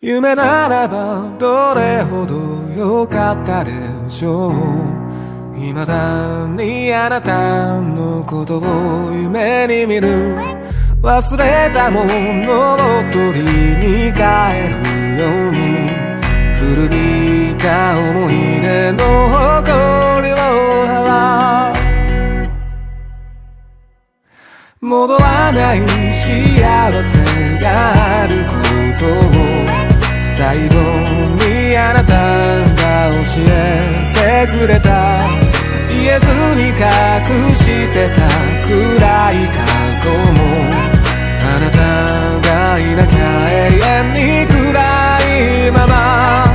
夢ならばどれほど良かったでしょう。未だにあなたのことを夢に見る。忘れたものを取りに帰るように。古びた思い出の誇りを払う。戻らない幸せがあることを。最後にあなたが教えてくれた言えずに隠してた暗い過去もあなたがいなきゃ永遠に暗いまま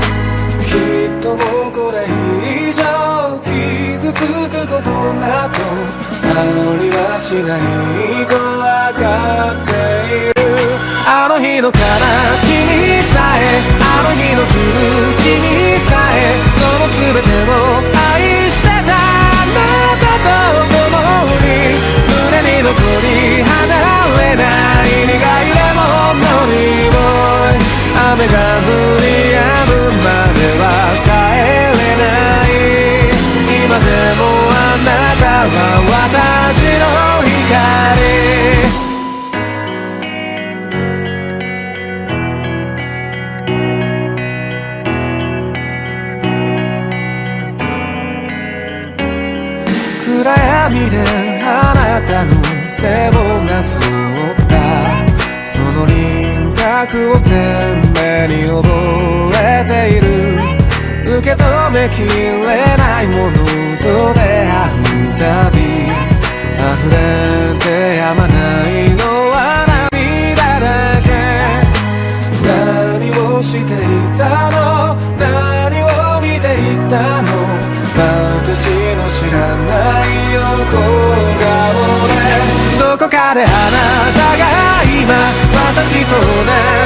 きっともうこれ以上傷つくことなどありはしないと分かってあの日の悲しみさえあの日の苦しみさえその全てを愛してたあなたと共に胸に残り離れない苦いレモンの匂い雨が降り止むまでは帰れない今でもあなたは私の光鏡であなたの背をなぞったその輪郭を鮮明に覚えている。受け止めきれないものと出会うたび。溢れてやまないどこかであなたが今私と同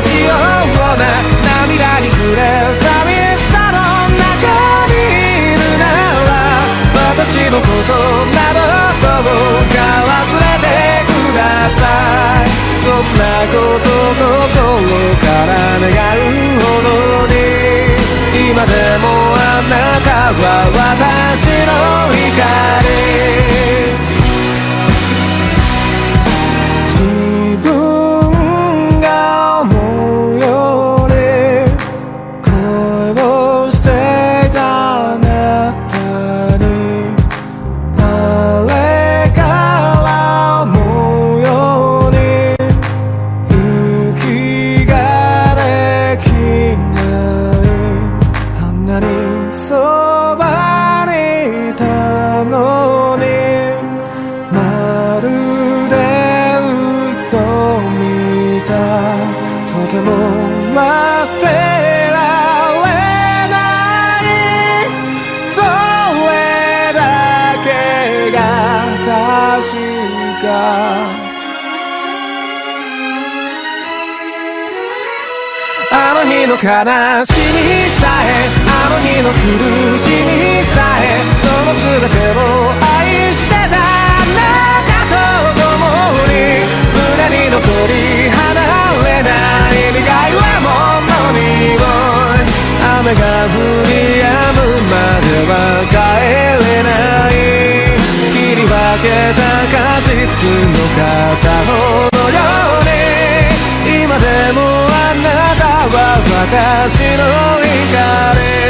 じような涙に暮れ寂しさの中にいるなら私のことなどどうか忘れてくださいそんなこと心から願うほどに今でもあなたは私の怒り悲しみさえあの日の苦しみさえその全てを愛してたあなたと共に胸に残り離れない苦いレモンの匂い雨が降り止むまでは帰れない切り分けた果実の片方私の光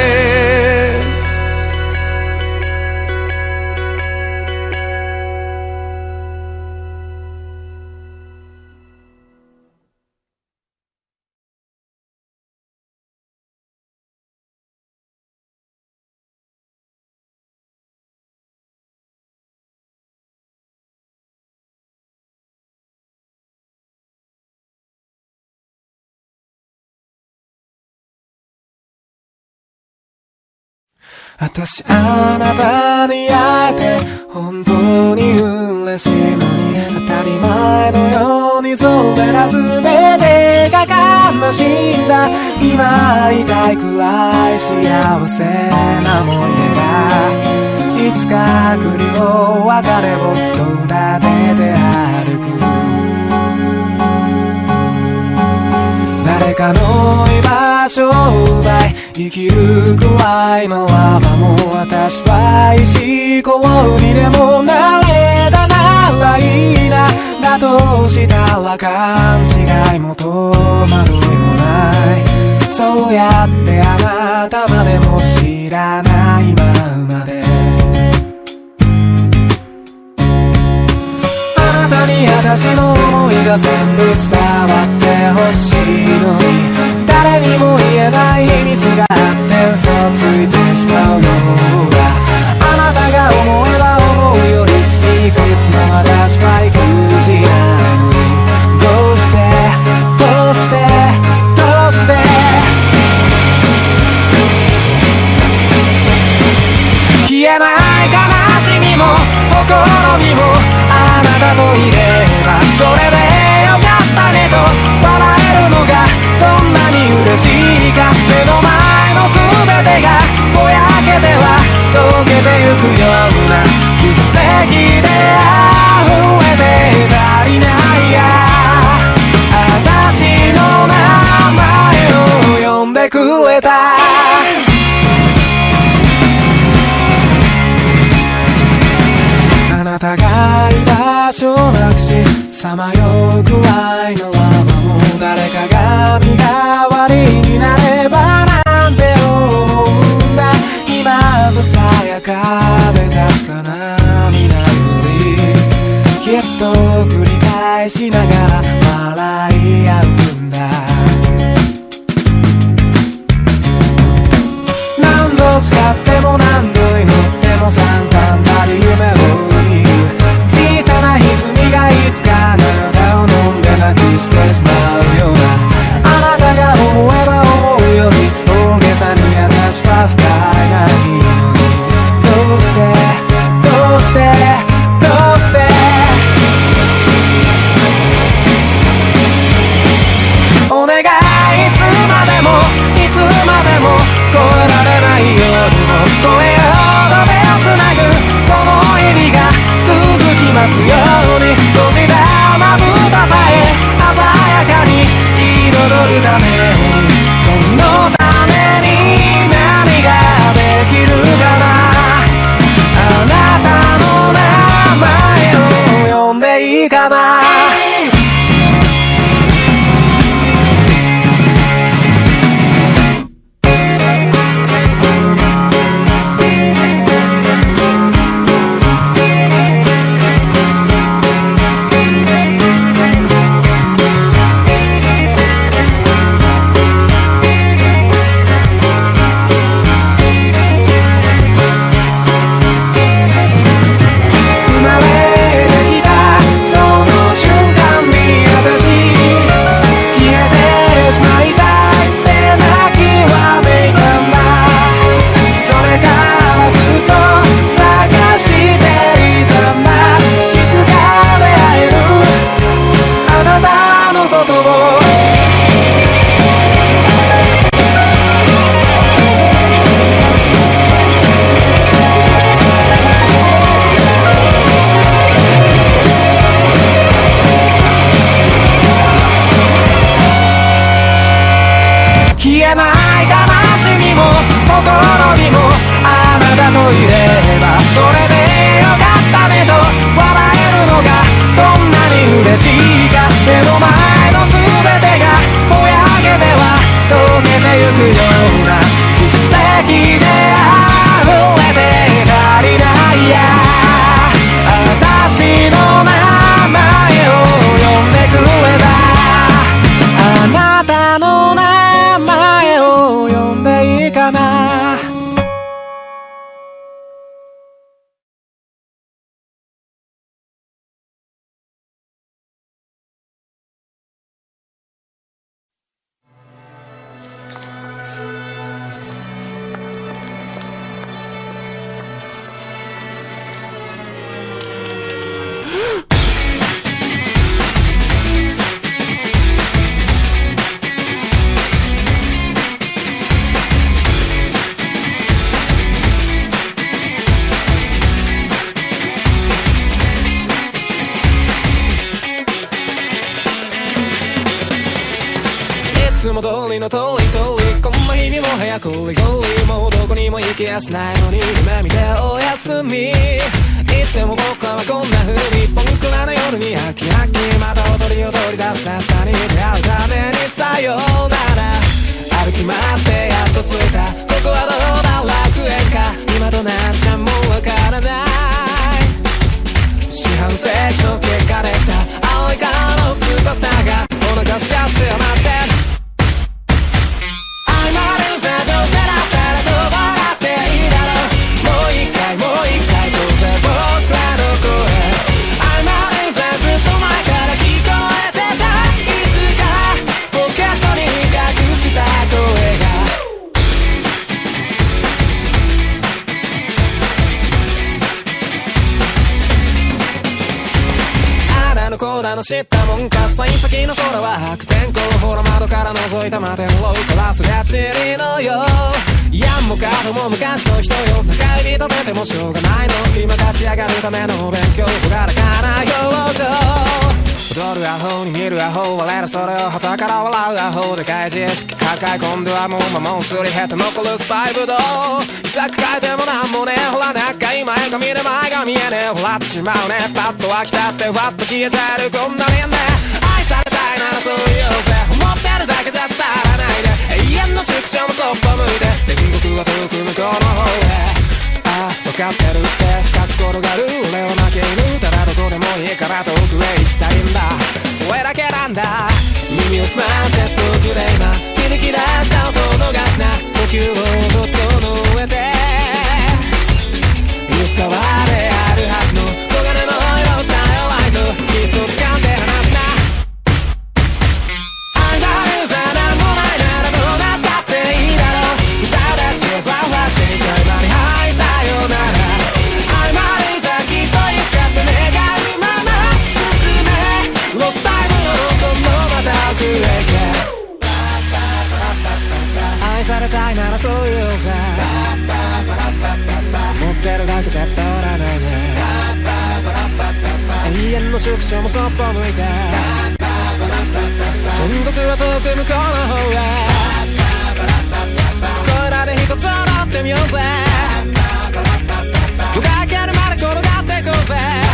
私あなたに会えて本当に嬉しいのに当たり前のようにそれら全てが悲しんだ今会いたいくらい幸せな思い出がいつか来るよ別れを育てて歩くかの居場所を奪い生きるくらいならばもう私は石ころにでもなれたならいいなだとしたら勘違いも戸惑いもないそうやってあなたまでも知らないま私の思いが全部伝わってほしいの。に誰にも言えない秘密があって嘘ついてしまうようだ。あなたが思えば思うよりいくつも私は育児ないのにどうしてどうしてどうして消えない悲しみもほころびも嬉しいか目の前の全てがぼやけては溶けてゆくような奇跡で溢れて足りないや私の名前を呼んでくれたあなたが居場所なくしさまようくらいならばもう誰かが身代わりになればなんて思うんだ。今ささやかで確かな未来よりきっと繰り返しながら笑い合うんだ。何度誓っても何度してしまうようなあなたが思えば思うより大げさに私は不快な。いのにどうして？どうして？どうして？お願い。いつまでもいつまでも越えられない夜も越えようと手をつなぐ。この日々が続きますように。彩るたってしまうね。パッと飽きたってふわっと消えちゃえる。こんなにね。愛されたいならそう言うぜ。思ってるだけじゃ伝わらないで永遠の縮小もそっぽ向いて。天国は遠く向こうの方へ。あ分かってるって深く転がる。俺を負け犬ただどこでもいいから遠くへ行きたいんだ。それだけなんだ。耳を澄ませとくれ今響き出した音を逃すな。呼吸を整えて。いつかはであるはずさよならあんまルザきっといつかって願うまま進めロスタイムのそのまた奥へ行け愛されたいならそう言うぜ。持ってるだけじゃ伝わらの宿舎もそっぽ向いて。今度は遠く向こうの方へこらで一つ踊ってみようぜ。動けるまで転がっていこうぜ。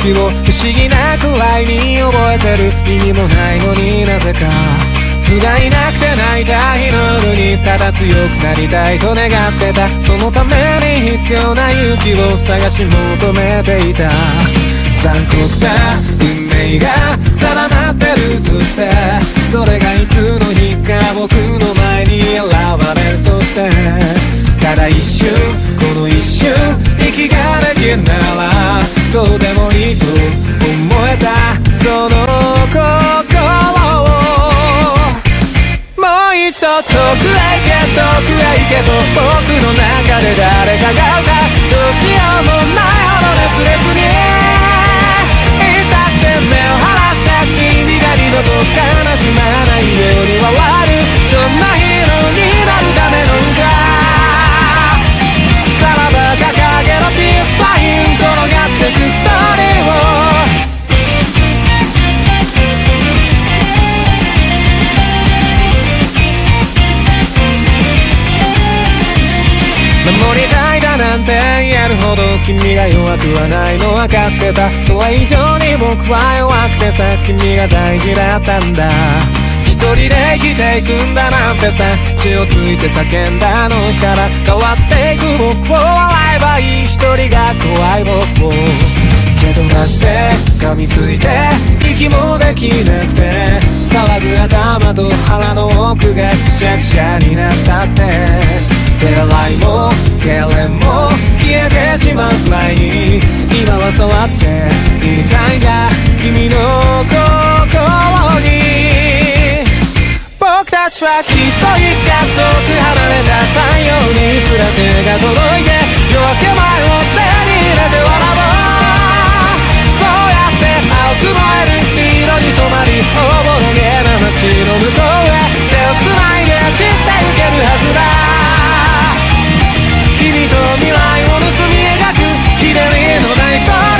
の飛行機を不思議なくらいに覚えてる意味もないのになぜか。不甲斐なくて泣いた日の夜にただ強くなりたいと願ってた。そのために必要な勇気を探し求めていた。残酷な運命が定まってるとしてそれがいつの日か僕の前に現れるとして。ただ一瞬この一瞬息ができるならどうでもいいと思えたその心をもう一度遠くへ行け遠くへ行けと僕の中で誰かが歌うどうしようもないほど熱烈にいつだって目を晴らして君が二度と悲しまないように笑るそんなヒ守りたいだなんて言えるほど君が弱くはないの分かってた。それ以上に僕は弱くてさ君が大事だったんだ。人で生きていくんだなんてさ口をついて叫んだあの日から変わっていく僕を笑えばいい一人が怖い僕を。蹴飛ばして噛みついて息もできなくて騒ぐ頭と腹の奥がくしゃくしゃになったって。手洗いも痙攣も消えてしまう前に今は触っていたいが君の心に。はきっといつか遠く離れた太陽にすら手が届いて夜明け前を手に入れて笑おうそうやって青く燃える色に染まりおぼろげな街の向こうへ手を繋いで走ってゆけるはずだ君と未来を盗み描くひねりのないストーリー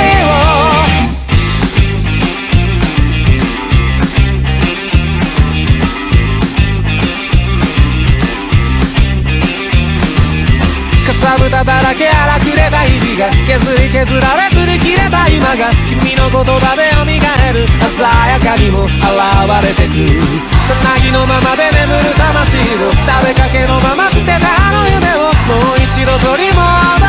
た豚だらけ荒くれた日々が削り削られずに切れた今が君の言葉で蘇る鮮やかにも現れてく。さなぎのままで眠る魂を食べかけのまま捨てたあの夢をもう一度取り戻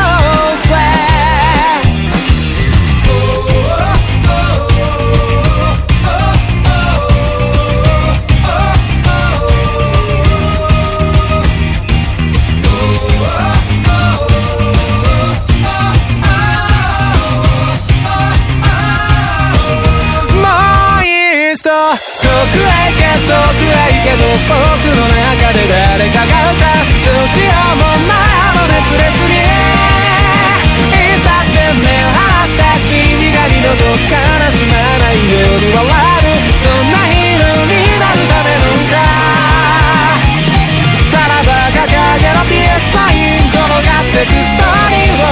けど僕の中で誰かが歌うどうしようもないあの熱烈にいざって目を離した君が二度と悲しまないように笑うそんなヒーローになる。ための歌さらば掲げろピエスサイン転がってくストーリーを。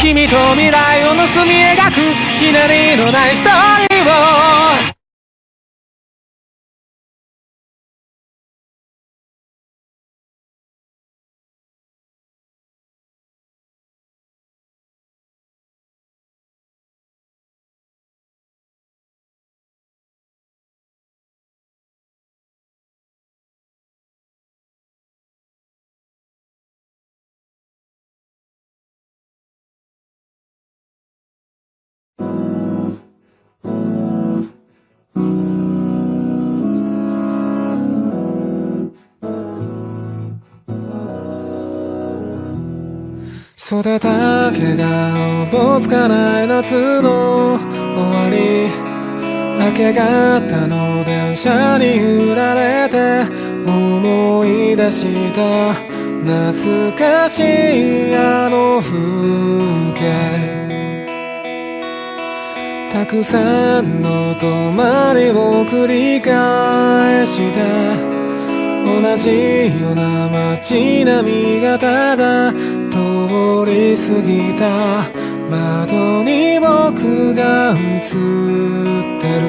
君と未来を盗み描くひねりのないストーリー。育った毛がおぼつかない夏の終わり明け方の電車に揺られて思い出した。懐かしいあの風景。たくさんの泊まりを繰り返した同じような街並みがただ通り過ぎた。窓に僕が映ってる。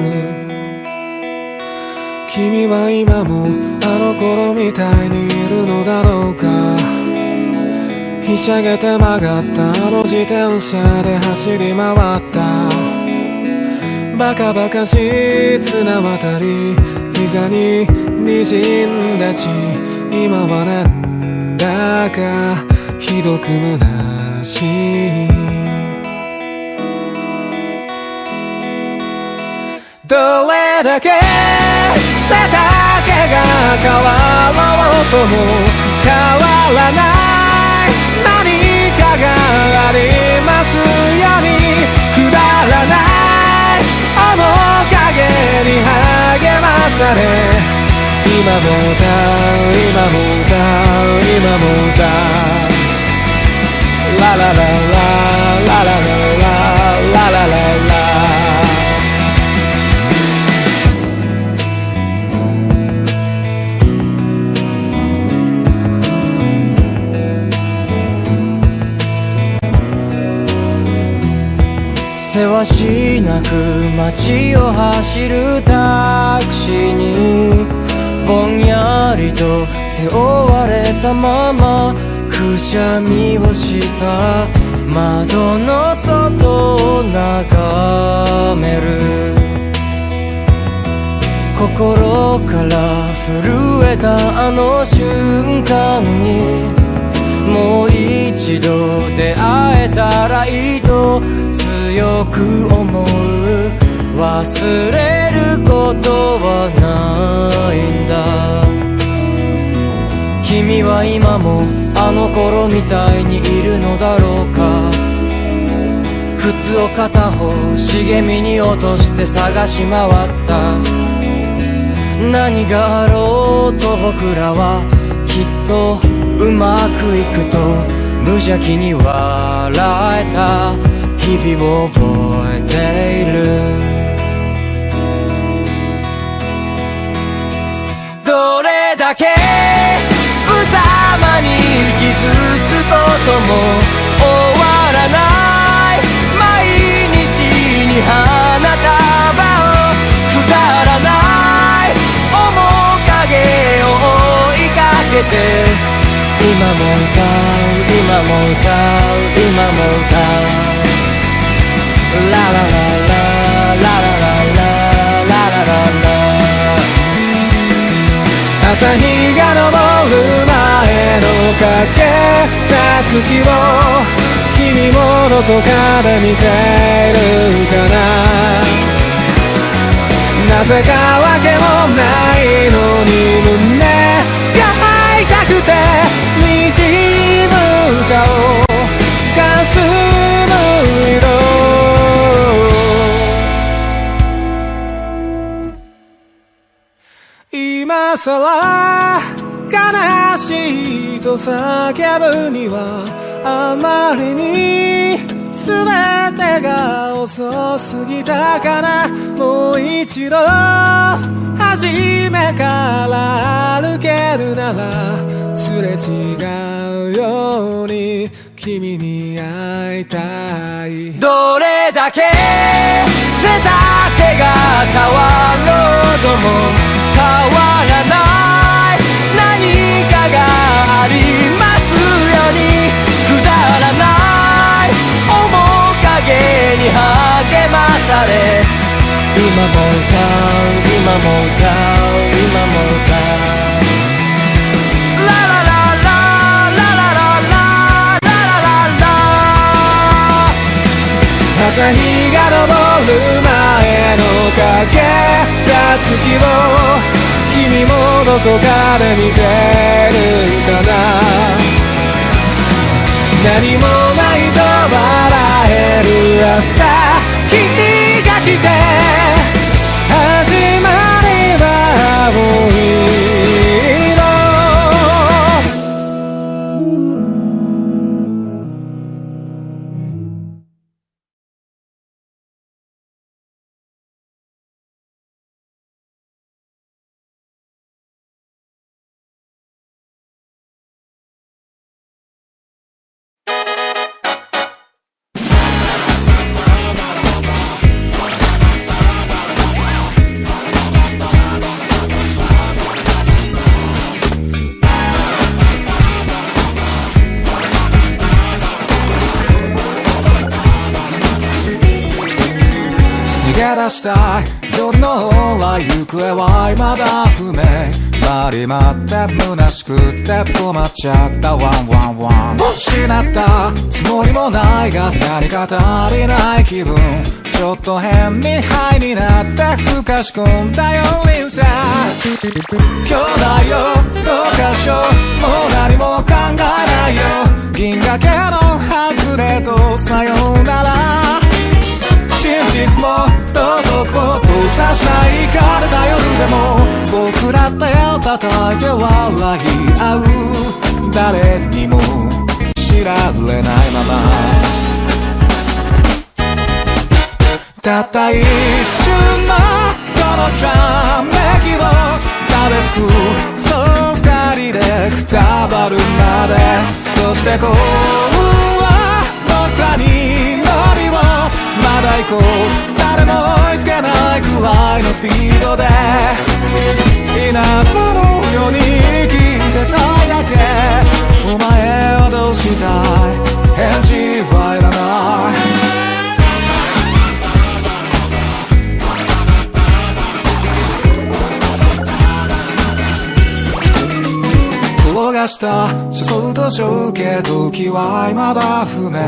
君は今もあの頃みたいにいるのだろうか。ひしゃげて曲がったあの自転車で走り回った。バカバカしい綱渡り膝に滲んだ血。今はなんだか。ひどく虚し。いどれだけ背丈が変わろうとも変わらない。何かがありますように。くだらない。面影に励まされ。今も歌う今も歌う今も歌う。ララララララララララララせわしなく街を走るタクシーにぼんやりと背負われたままくしゃみをした窓の外を眺める。心から震えたあの瞬間にもう一度出会えたらいいと強く思う。忘れることはないんだ。君は今もあの頃みたいにいるのだろうか。靴を片方茂みに落として探し回った。何があろうと僕らはきっとうまくいくと無邪気に笑えた。日々を覚えている。に傷つくことも終わらない毎日に花束をくだらない面影を追いかけて今も歌う今も歌う今も歌うラララララララララララ朝日が昇る前のかけた月を君もどこかで見てるかな。なぜかわけもないのに胸が痛くて滲む顔色今さら悲しいと叫ぶにはあまりに全てが遅すぎたからもう一度初めから歩けるならすれ違うように君に会いたいどれだけ背丈が変わろうとも変わらない何かがありますようにくだらない面影に励まされ今も歌う今も歌う今も歌うラララララララララララ朝日が昇る前のかけた月を君もどこかで見てるかな。何もないと笑える朝。君が来て始まりは青い。は行方は未だ不明。回り待って虚しくて止まっちゃった。ワンワンワン。失った。つもりもないが何か足りない気分。ちょっと変にハイになってふかし込んだよリさ兄弟よどうかしよう。もう何も考えないよ。銀河系の外れとさようなら。真実も届くこさしない枯れた夜でも。僕ら手を叩いて笑い合う。誰にも知られないまま。たった一瞬のこのひらめきを食べつく。そう二人でくたばるまで。そして幸運は僕らに乗りを。まだ行こう。誰も追いつけないくらいのスピードで。稲妻のように生きてたいだけ。お前はどうしたい？返事はいらない。探した車窓と小径時は未だ不明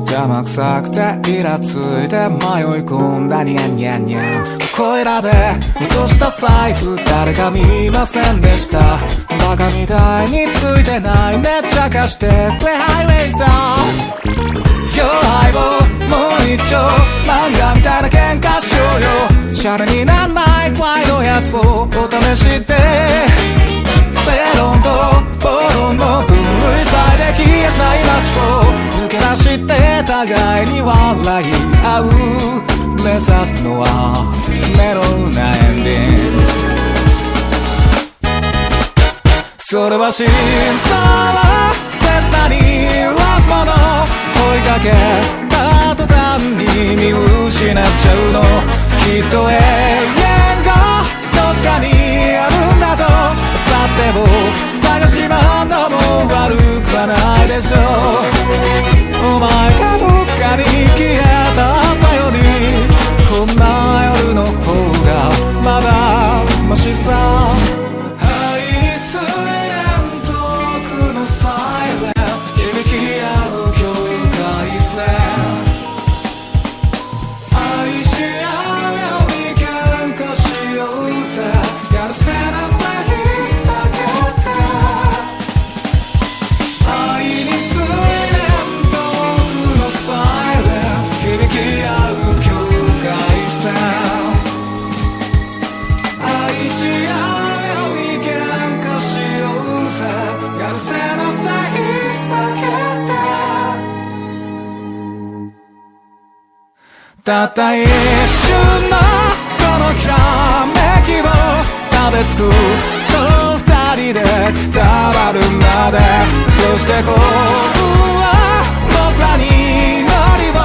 邪魔くさくてイラついて迷い込んだニャンニャン。ニャンこいらで落とした財布誰か見ませんでしたバカみたいについてない。めっちゃ貸して。プレハイウェイさん弱いをもう一丁。漫画みたいな喧嘩しようよ。シャレになんない。怖いのやつをお試しで正論と暴論の分類されで消えない街を抜け出して互いに笑い合う目指すのはメロウなエンディングそれは真相は切なにラスもの追いかけた途端に見失っちゃうのきっと永遠がどっかにあるんだとっても探し回んのも悪くはないでしょ。うお前がどっかに消えた朝よりこんな夜の方がまだましさ。たった一瞬のこのひらめきを食べつくそう。二人でくたばるまでそして幸運は僕らに乗りを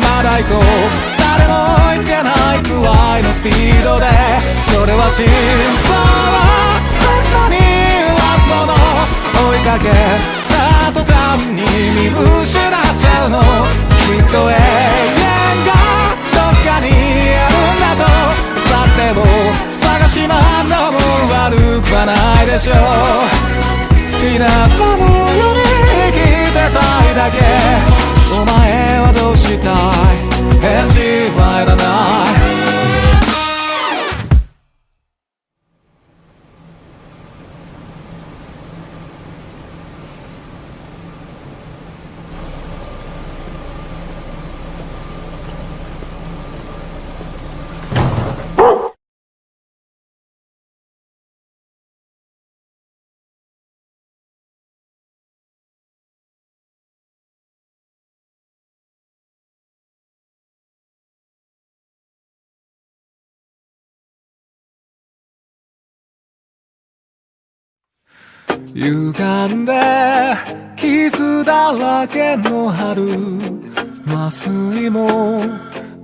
まだ行こう。誰も追いつけないくらいのスピードでそれは心臓は切なに忘もの追いかけた途端に見失っちゃう。のきっと永遠でも探しまんのも悪くはないでしょう。稲妻のように生きてたいだけ。お前はどうしたい？返事はいらない。歪んで傷だらけの春麻酔も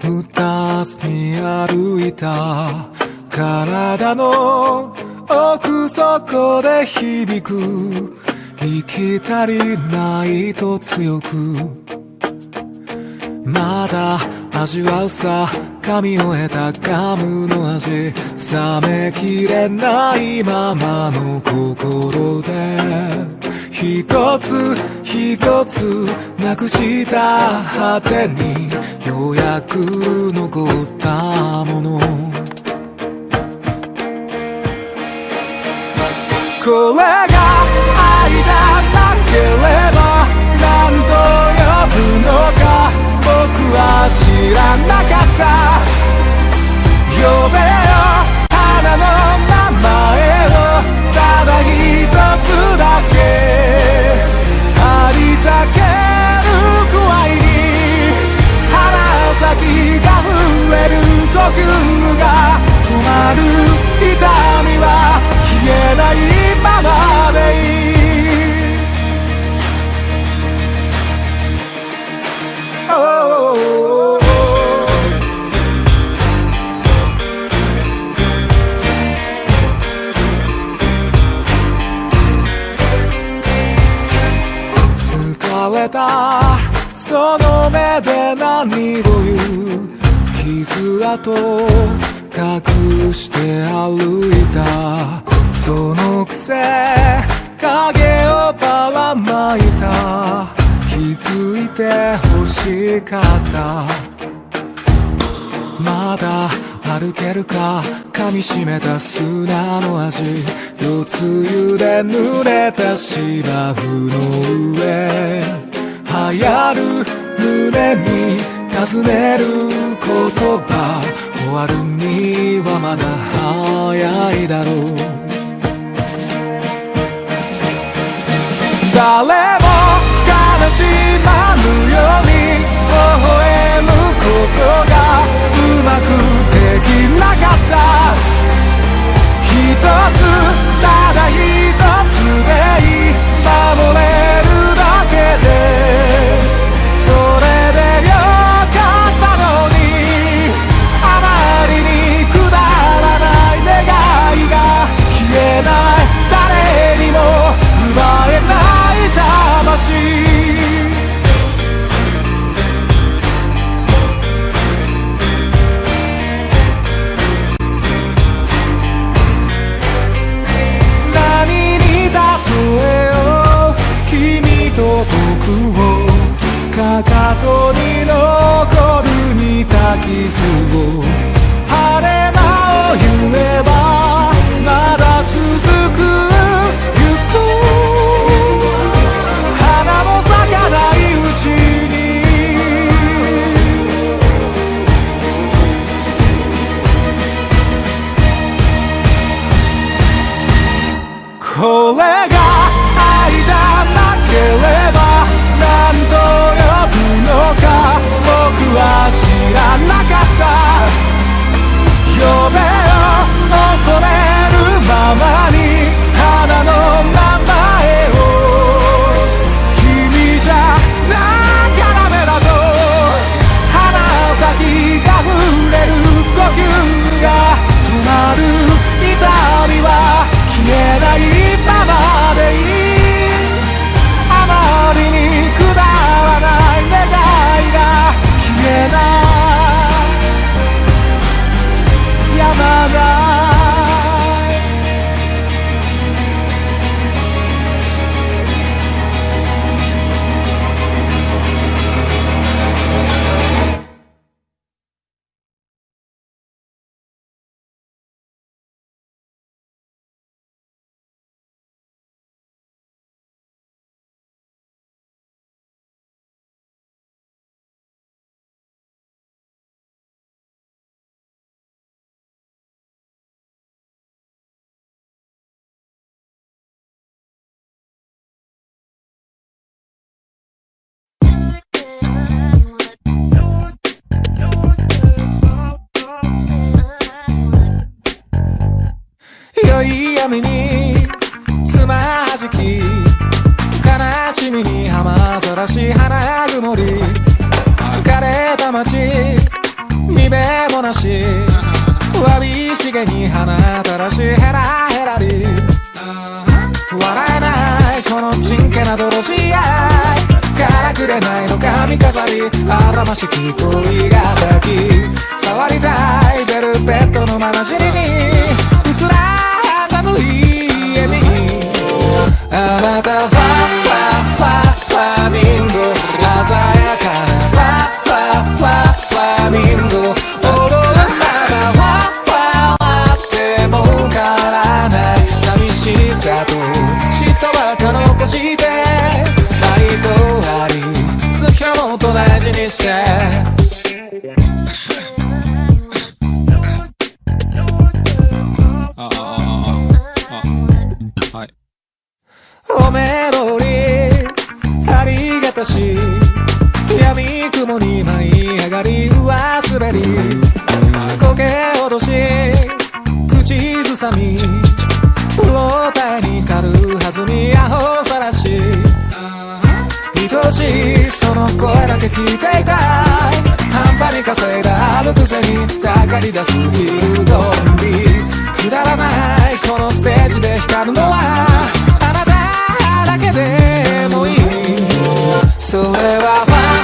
打たずに歩いた体の奥底で響く生き足りないと強くまだ味わうさ噛み終えたガムの味。冷めきれないままの心で一つ一つなくした果てにようやく残ったもの。これが愛じゃなければ何と呼ぶのか僕は知らなかった。呼べよ。の名前をただ一つだけ。ありさける具合に腹先が震える呼吸が。止まる痛みは消えないままでいい。た。その目で何を言う傷跡隠して歩いた。そのくせ影をばらまいた。気づいて欲しかった。まだ歩けるか噛みしめた砂の味。夜露で濡れた芝生の上。流行る胸に尋ねる言葉終わるにはまだ早いだろう。誰も悲しまぬように微笑むことがうまくできなかった。一つただ一良い闇につまじき悲しみに浜ざらし花曇り枯れた街見目もなし。わびしげに花たらしヘラヘラり。笑えないこのちんけな泥仕合からくれないの髪飾り。あらましき恋が抱き。触りたいベルベットのまなじりに。うつら寒い家にあなたファファファファミンゴ鮮やかなファファファファミンゴおメロりありがたし闇雲に舞い上がり上滑り苔脅し口ずさみ老体に軽はずみアホさらし愛しいその声だけ聞いていた。半端に稼いだ歩くぜにたかり出すヒルドンビくだらないこのステージで光るのはあなただけでもいいそれはファフ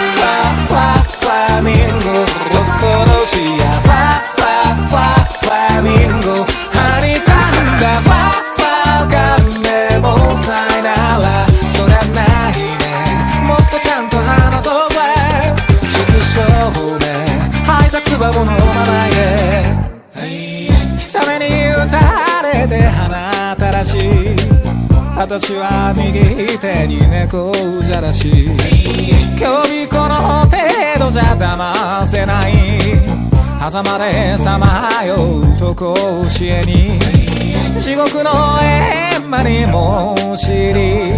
私は右手に猫じゃらし今日この程度じゃ騙せない。狭間でさまようと甲子園に。地獄の閻魔に申しり。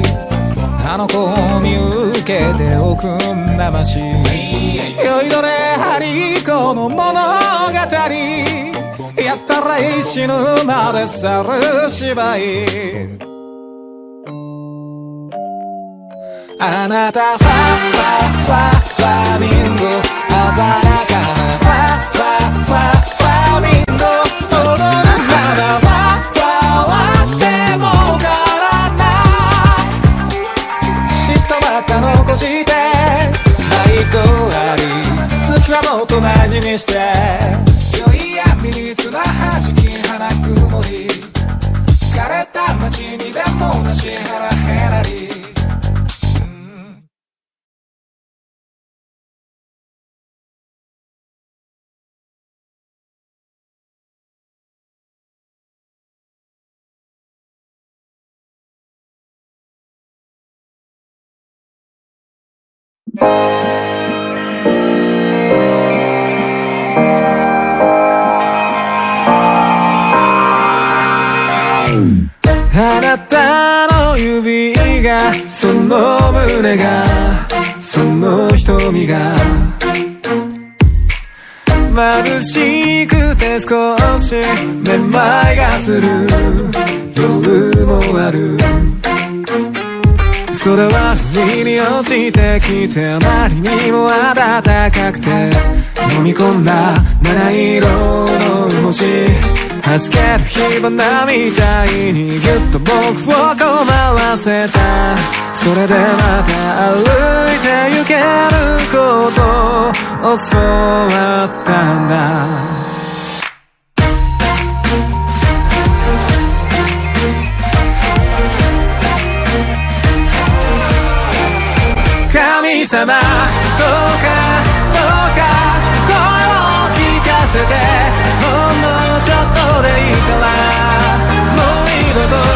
あの子を見受けておくんなまし。酔いどれハリコの物語。やったら死ぬまで去る芝居。あなたファファファファミンゴ鮮やかなファファファファミンゴ踊るまだファファはっても変わらない嫉妬ばっか残して愛とありつかもと大事にして良い闇に綱弾き花曇り枯れた街にでもなし腹減らりあなたの指がその胸がその瞳が眩しくて少しめまいがする。夜もある。それは不意に落ちてきてあまりにも暖かくて飲み込んだ七色の星。弾ける火花みたいにぎゅっと僕を困らせた。それでまた歩いて行けることを教わったんだ。神様どうかどうか声を聞かせてほんのちょっとでいいからもう二度と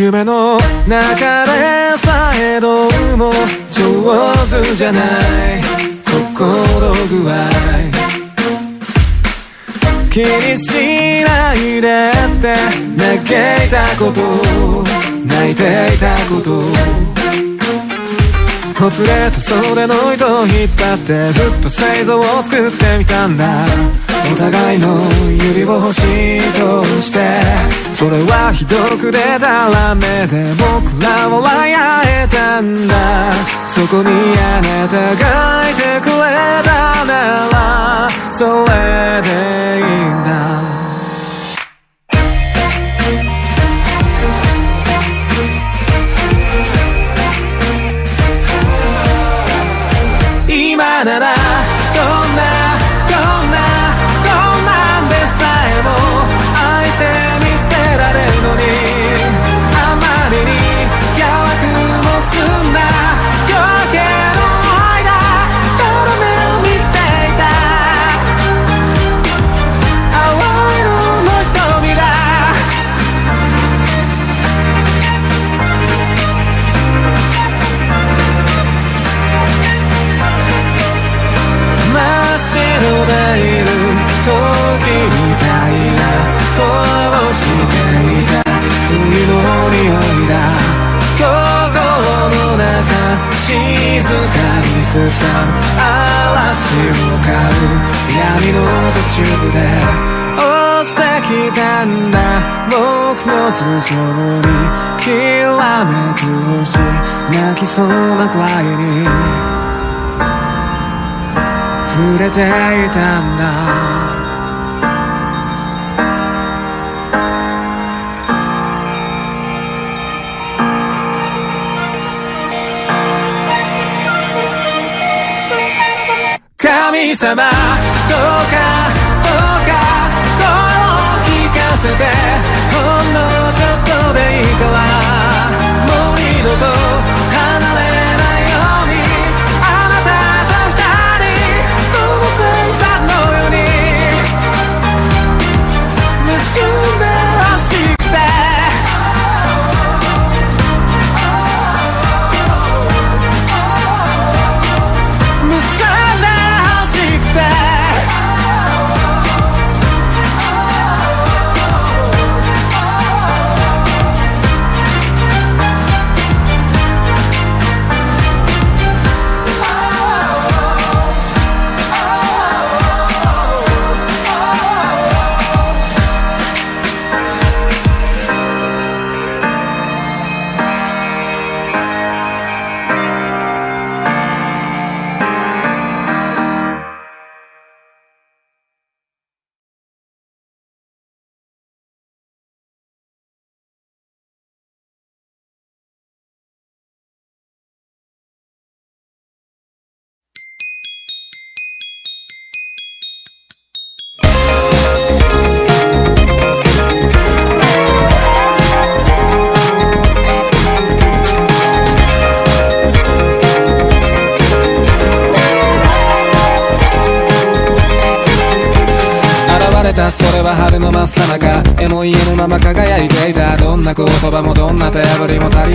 夢の中でさえどうも上手じゃない。心具合。気にしないでって泣けたこと。泣いていたこと。ほつれた袖の糸を引っ張ってずっと星座を作ってみたんだ。お互いの指を星としてそれはひどくでたらめで僕らを笑えたんだ。そこにあなたがいてくれたならそれでいいんだ。今なら静かにすさむ嵐を飼う闇の途中で落ちてきたんだ。僕の頭上にきらめく星。泣きそうなくらいに。触れていたんだ。神様どうかどうか声を聞かせてほんのちょっとでいいからもう二度と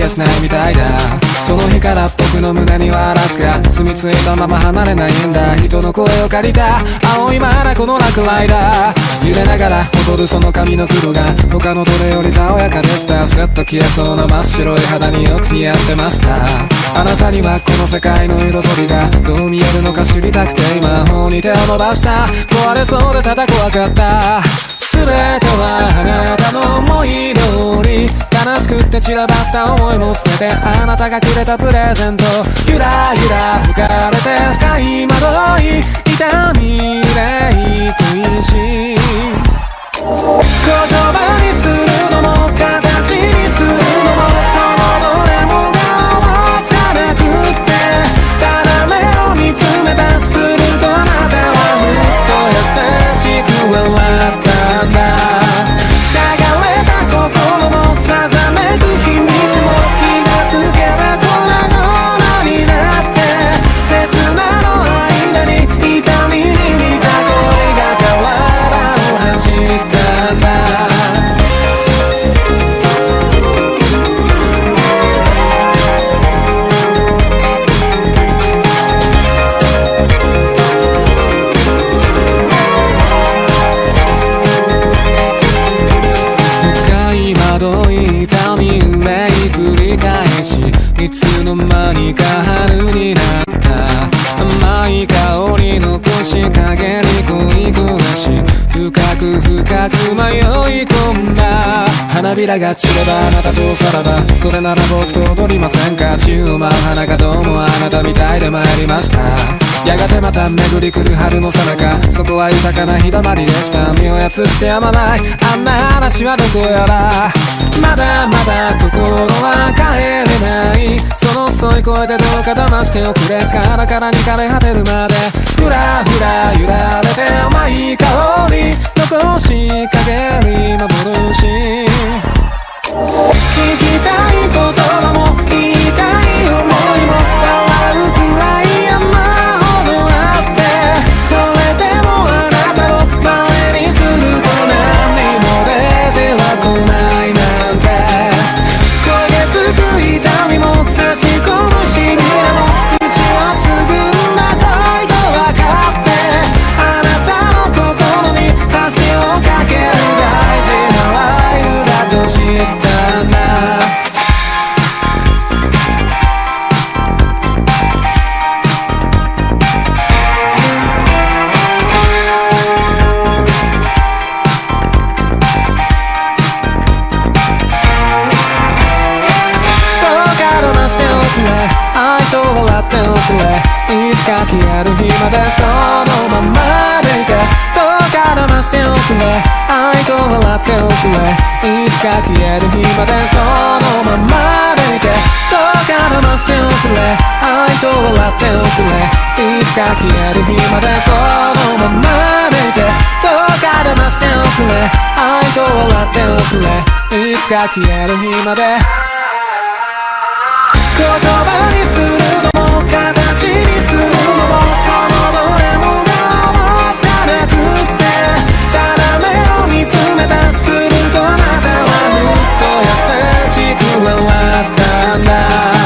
しないみたいだ。その日から僕の胸には嵐が住み着いたまま離れないんだ。人の声を借りた。青いまだこの落雷だ。揺れながら踊るその髪の黒が他のどれよりたおやかでした。スッと消えそうな真っ白い肌によく似合ってました。あなたにはこの世界の彩りがどう見えるのか知りたくて魔法に手を伸ばした。壊れそうでただ怖かった。全てはあなたの思い通り。悲しくって散らばった思いも捨ててあなたがくれたプレゼント。ゆらゆら吹かれて深い惑い痛みで恋しい。言葉にするのも形にするのもそのどれもが思いつかなくってたにか春になった。甘い香り残し影に恋焦がし深く深く迷い込んだ。花びらが散ればあなたとさらば。それなら僕と踊りませんか。宙を舞う花がどうもあなたみたいで参りました。やがてまた巡り来る春の最中そこは豊かな日だまりでした。身をやつしてやまない。あんな話はどこやら。まだまだ心は帰れない。その遅い声でどうか騙しておくれ。カラカラに枯れ果てるまで。ふらふら揺られて甘い香り。残し影に守るし。聞きたい言葉も言いたい思いも笑うくらい甘いか消える日までそのままでいてどうか騙しておくれ愛と笑っておくれいつか消える日まで。言葉にするのも形にするのもそのどれもが思わなくって。ただ目を見つめたするとあなたはずっと優しく笑ったんだ。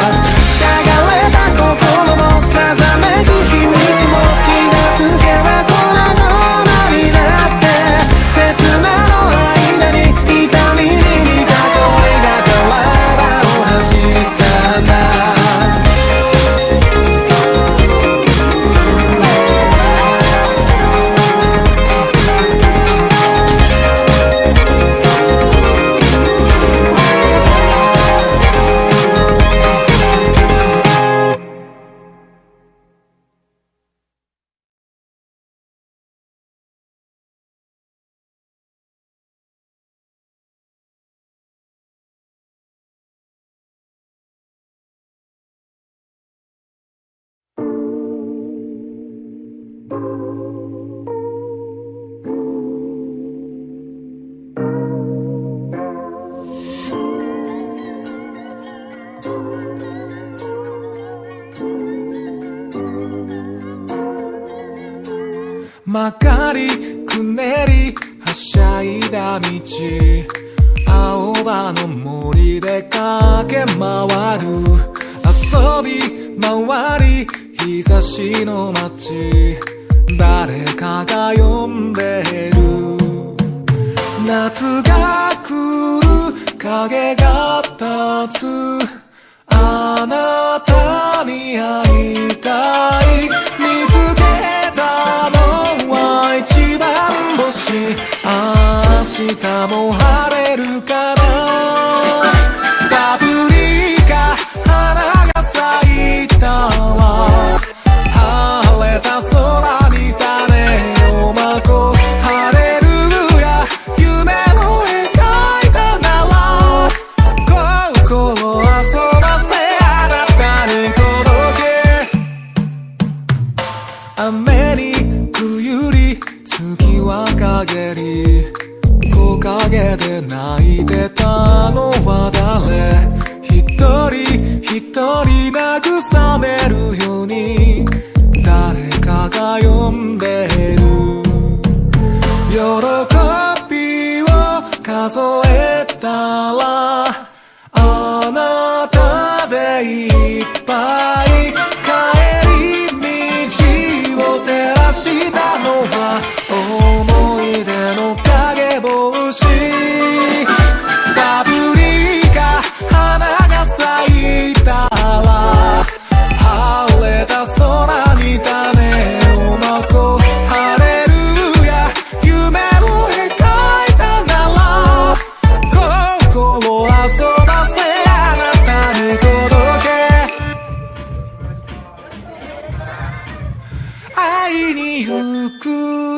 いに行く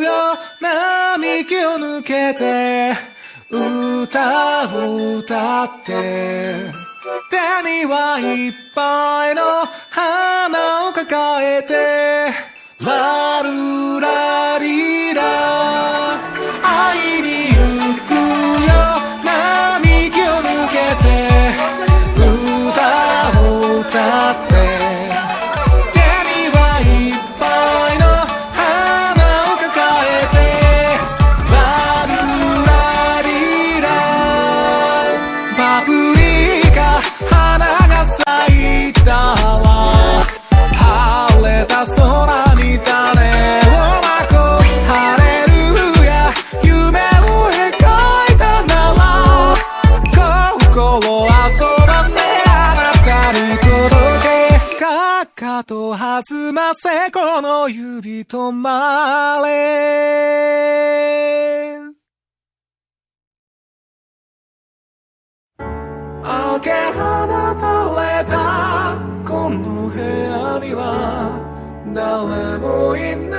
よ並木を抜けて歌を歌って手にはいっぱいの花を抱えてラルラすませこの指止まれ。明け放たれたこの部屋には誰もいな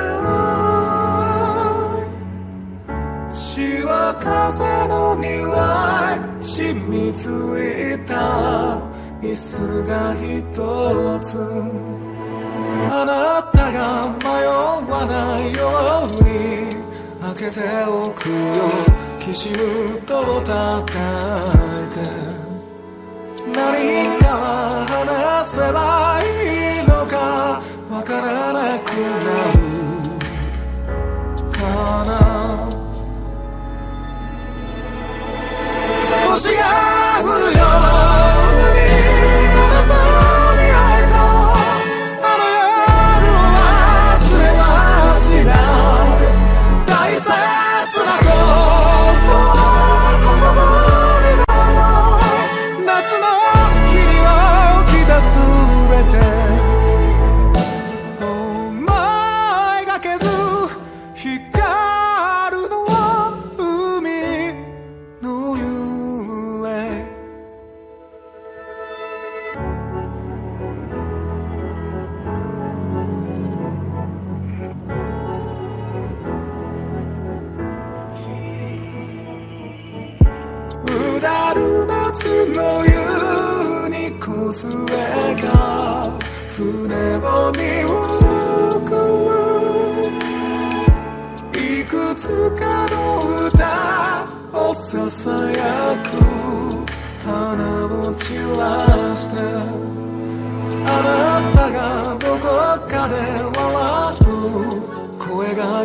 い。血は風の匂い染み付いた椅子が一つ。あなたが迷わないように開けておくよきしむとたいて何かは話せばいいのかわからなくなるかな星が降るよ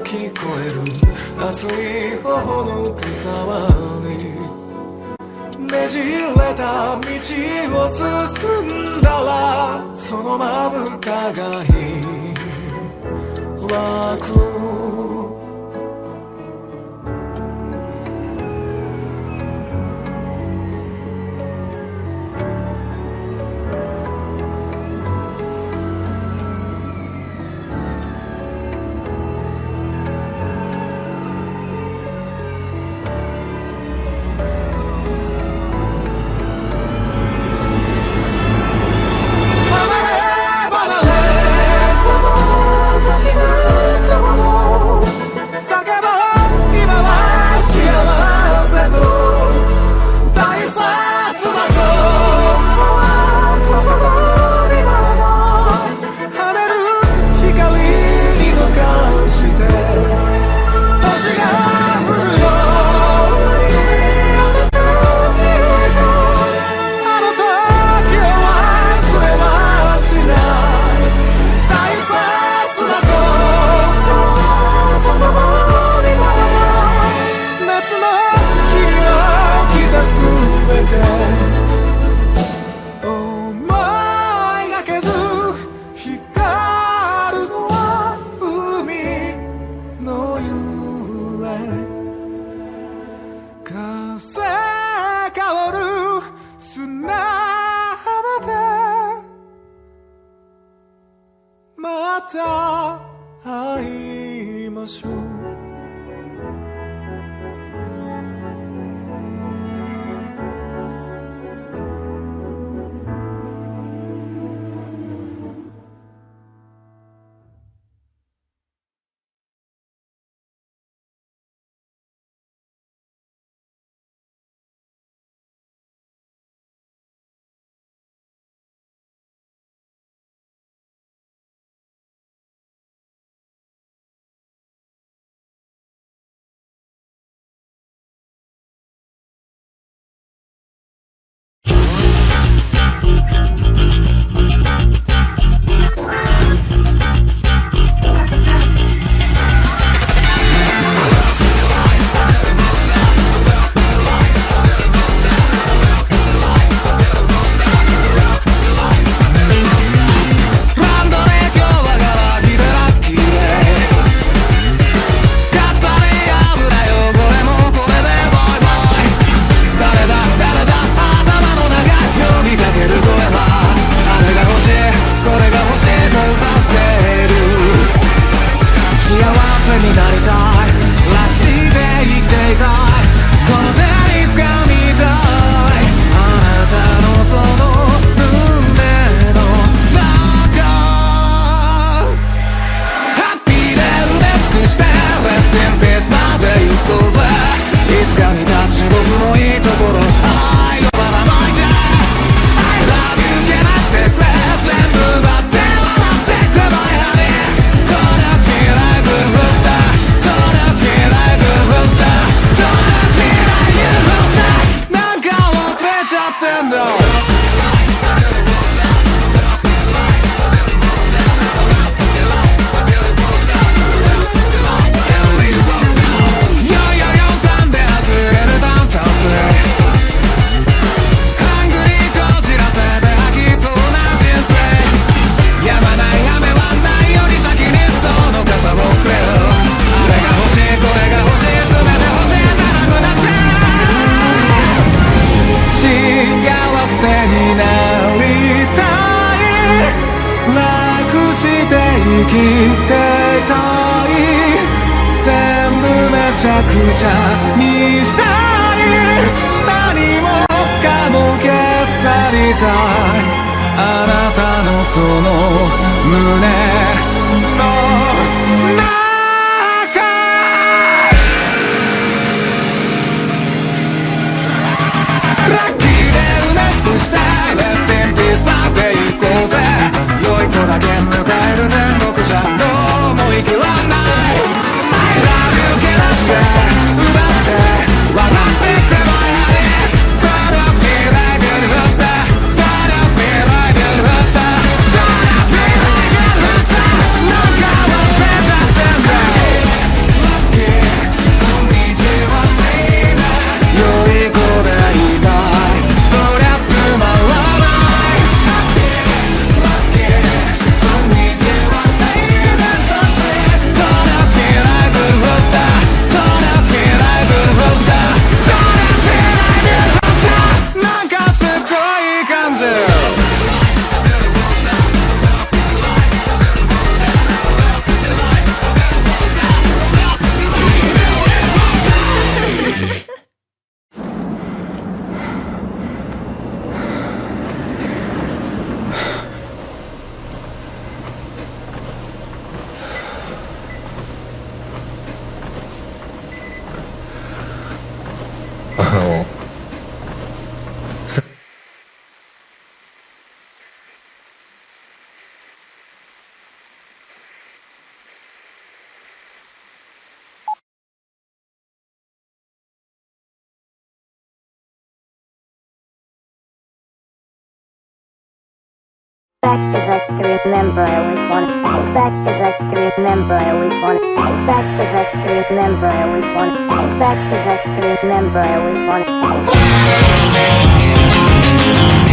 聞こえる。熱い頬の手触ねじれた道を進んだらそのまぶたがいわく。like to remember I always want to fight back as I to remember I always want to fight back as I to remember I always want to fight back as I to remember I always want to fight back.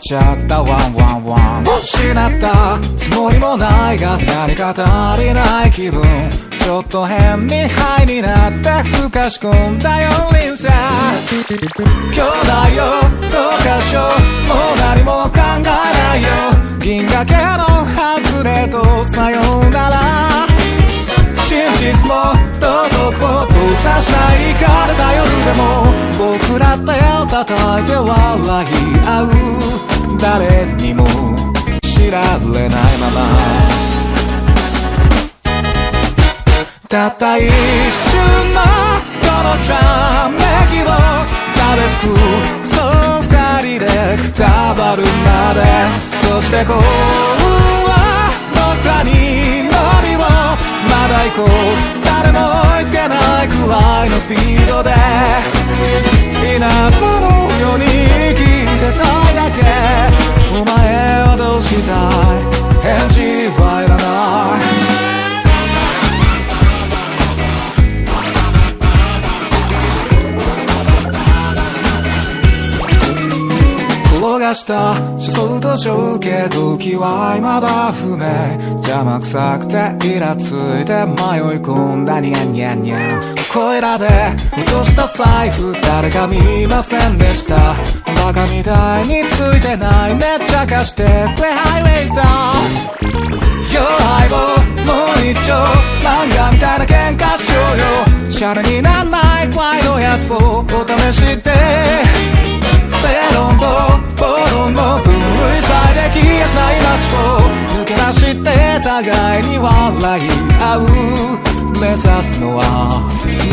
っちゃったワンワンワン。失ったつもりもないが何か足りない気分。ちょっと変にハイになってふかし込んだよ輪車。兄弟よどうかしよう。もう何も考えないよ。銀河系の外れとさようなら。真実も道徳も閉ざしないかれた夜でも僕ら手を叩いて笑い合う誰にも知られないまま。たった一瞬のこのひらめきを食べつくそう二人でくたばるまで。そして幸運は僕らにまだ行こう。誰も追いつけないくらいのスピードで。稲妻のように生きてたいだけ。お前はどうしたい？返事はいらない。転がした車窓と小受け時は未だ不明。邪魔くさくてイラついて迷い込んだニャンニャンニャン。ここいらで落とした財布誰か見ませんでした。バカみたいについてないめっちゃ貸してくれハイウェイズだ。よ相棒もう一丁漫画みたいな喧嘩しようよ。シャレになんない怖いのやつをお試しって正論と暴論の分類され消えない街を抜け出して互いに笑い合う目指すのは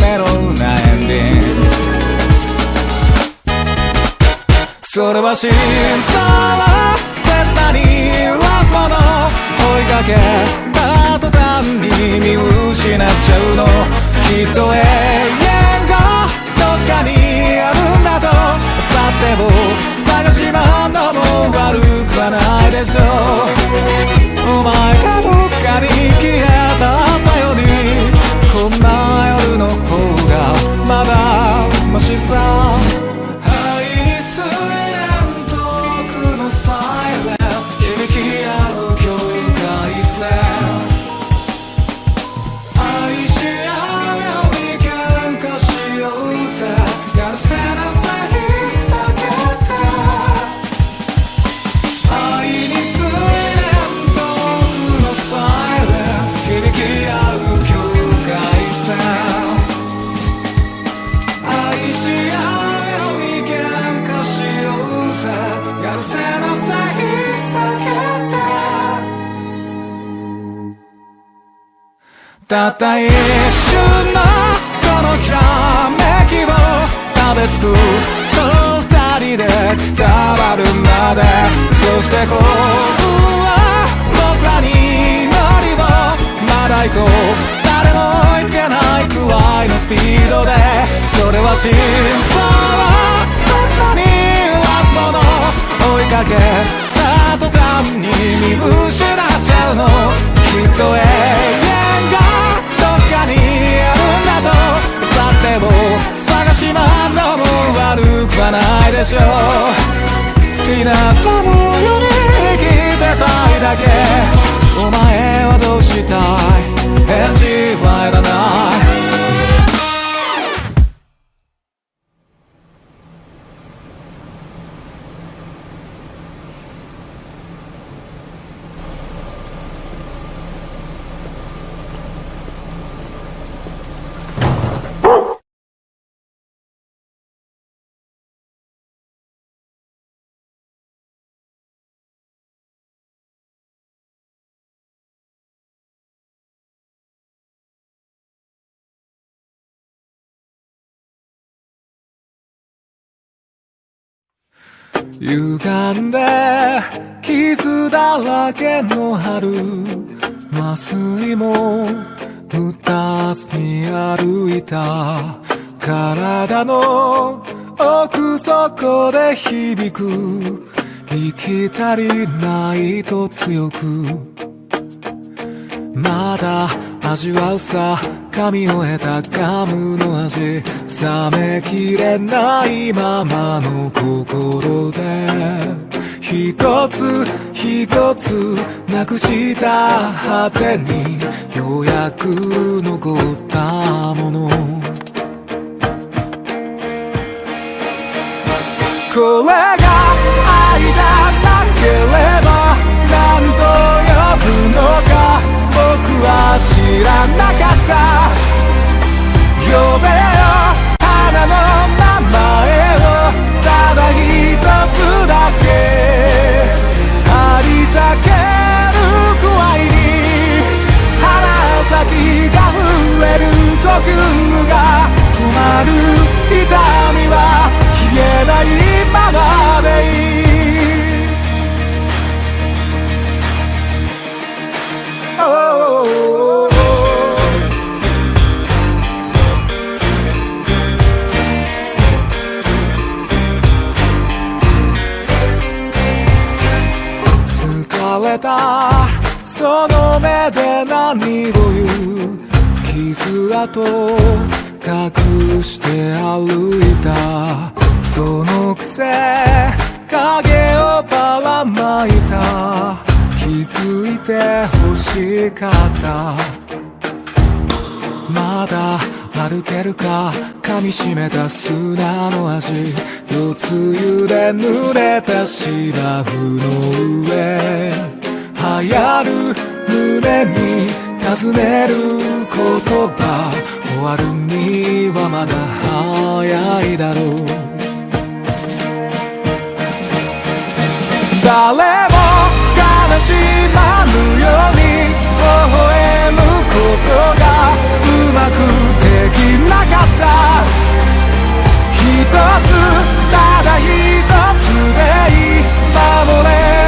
メロウなエンディング。それは真相は切なに言わすもの追いかけた途端に見失っちゃうのきっと永遠がどっかにあるんだとても探し回んのも悪くはないでしょう。お前がどっかに消えた朝よりこんな夜の方がまだましさ。った一瞬のこのひらめきを食べつくそう二人で。くたばるまでそして幸運は僕らに乗りをまだ行こう誰も追いつけないくらいのスピードで。それは真相は切なに言わすもの追いかけた途端に見失っちゃうのきっと永遠がかにあるんだとさても探し回んのも悪くはないでしょう。稲妻もより生きてたいだけ。お前はどうしたい？返事はいらない。歪んで傷だらけの春麻酔も二つに歩いた。体の奥底で響く生き足りないと強く。まだ味わうさ噛み終えたガムの味。冷めきれないままの心で一つ一つなくした果てにようやく残ったもの。これが愛じゃなければ何と呼ぶのか僕は知らなかった。呼べよ。の名前をただ一つだけ。張り裂けるくわいに鼻先が増える呼吸が。止まる痛みは消えないままでいい。た。その目で何を言う？傷跡隠して歩いた。そのくせ影をばらまいた。気づいて欲しかった。まだ歩けるか？噛みしめた砂の味。夜露で濡れたシラフの上。流行る胸に尋ねる言葉終わるにはまだ早いだろう。誰も悲しまぬように微笑むことがうまくできなかった一つただ一つでいい守れ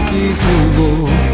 似た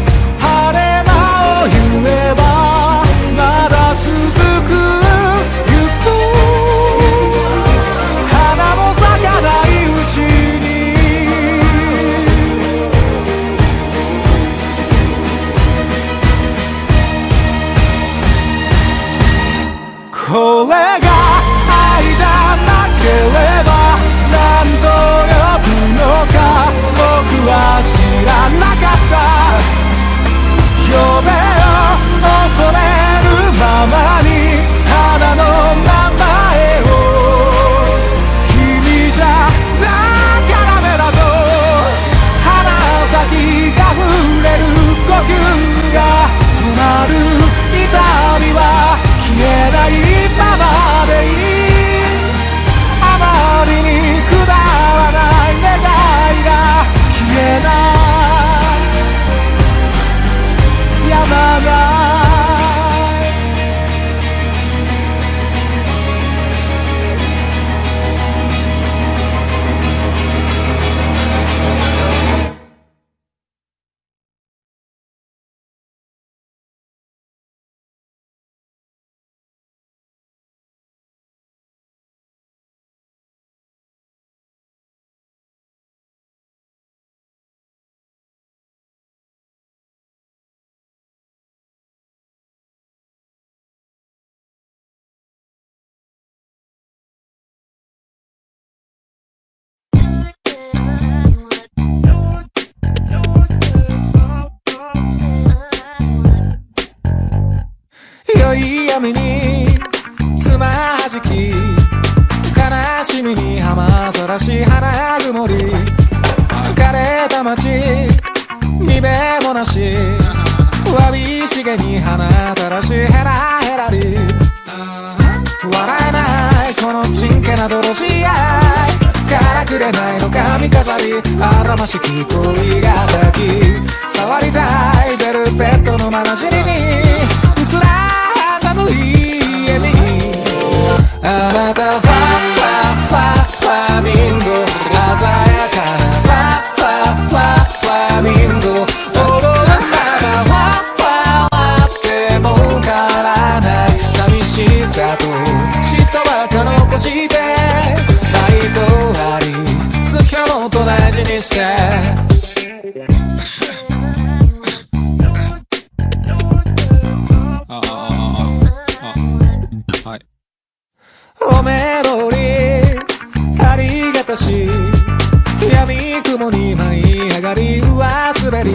舞い上がり上滑り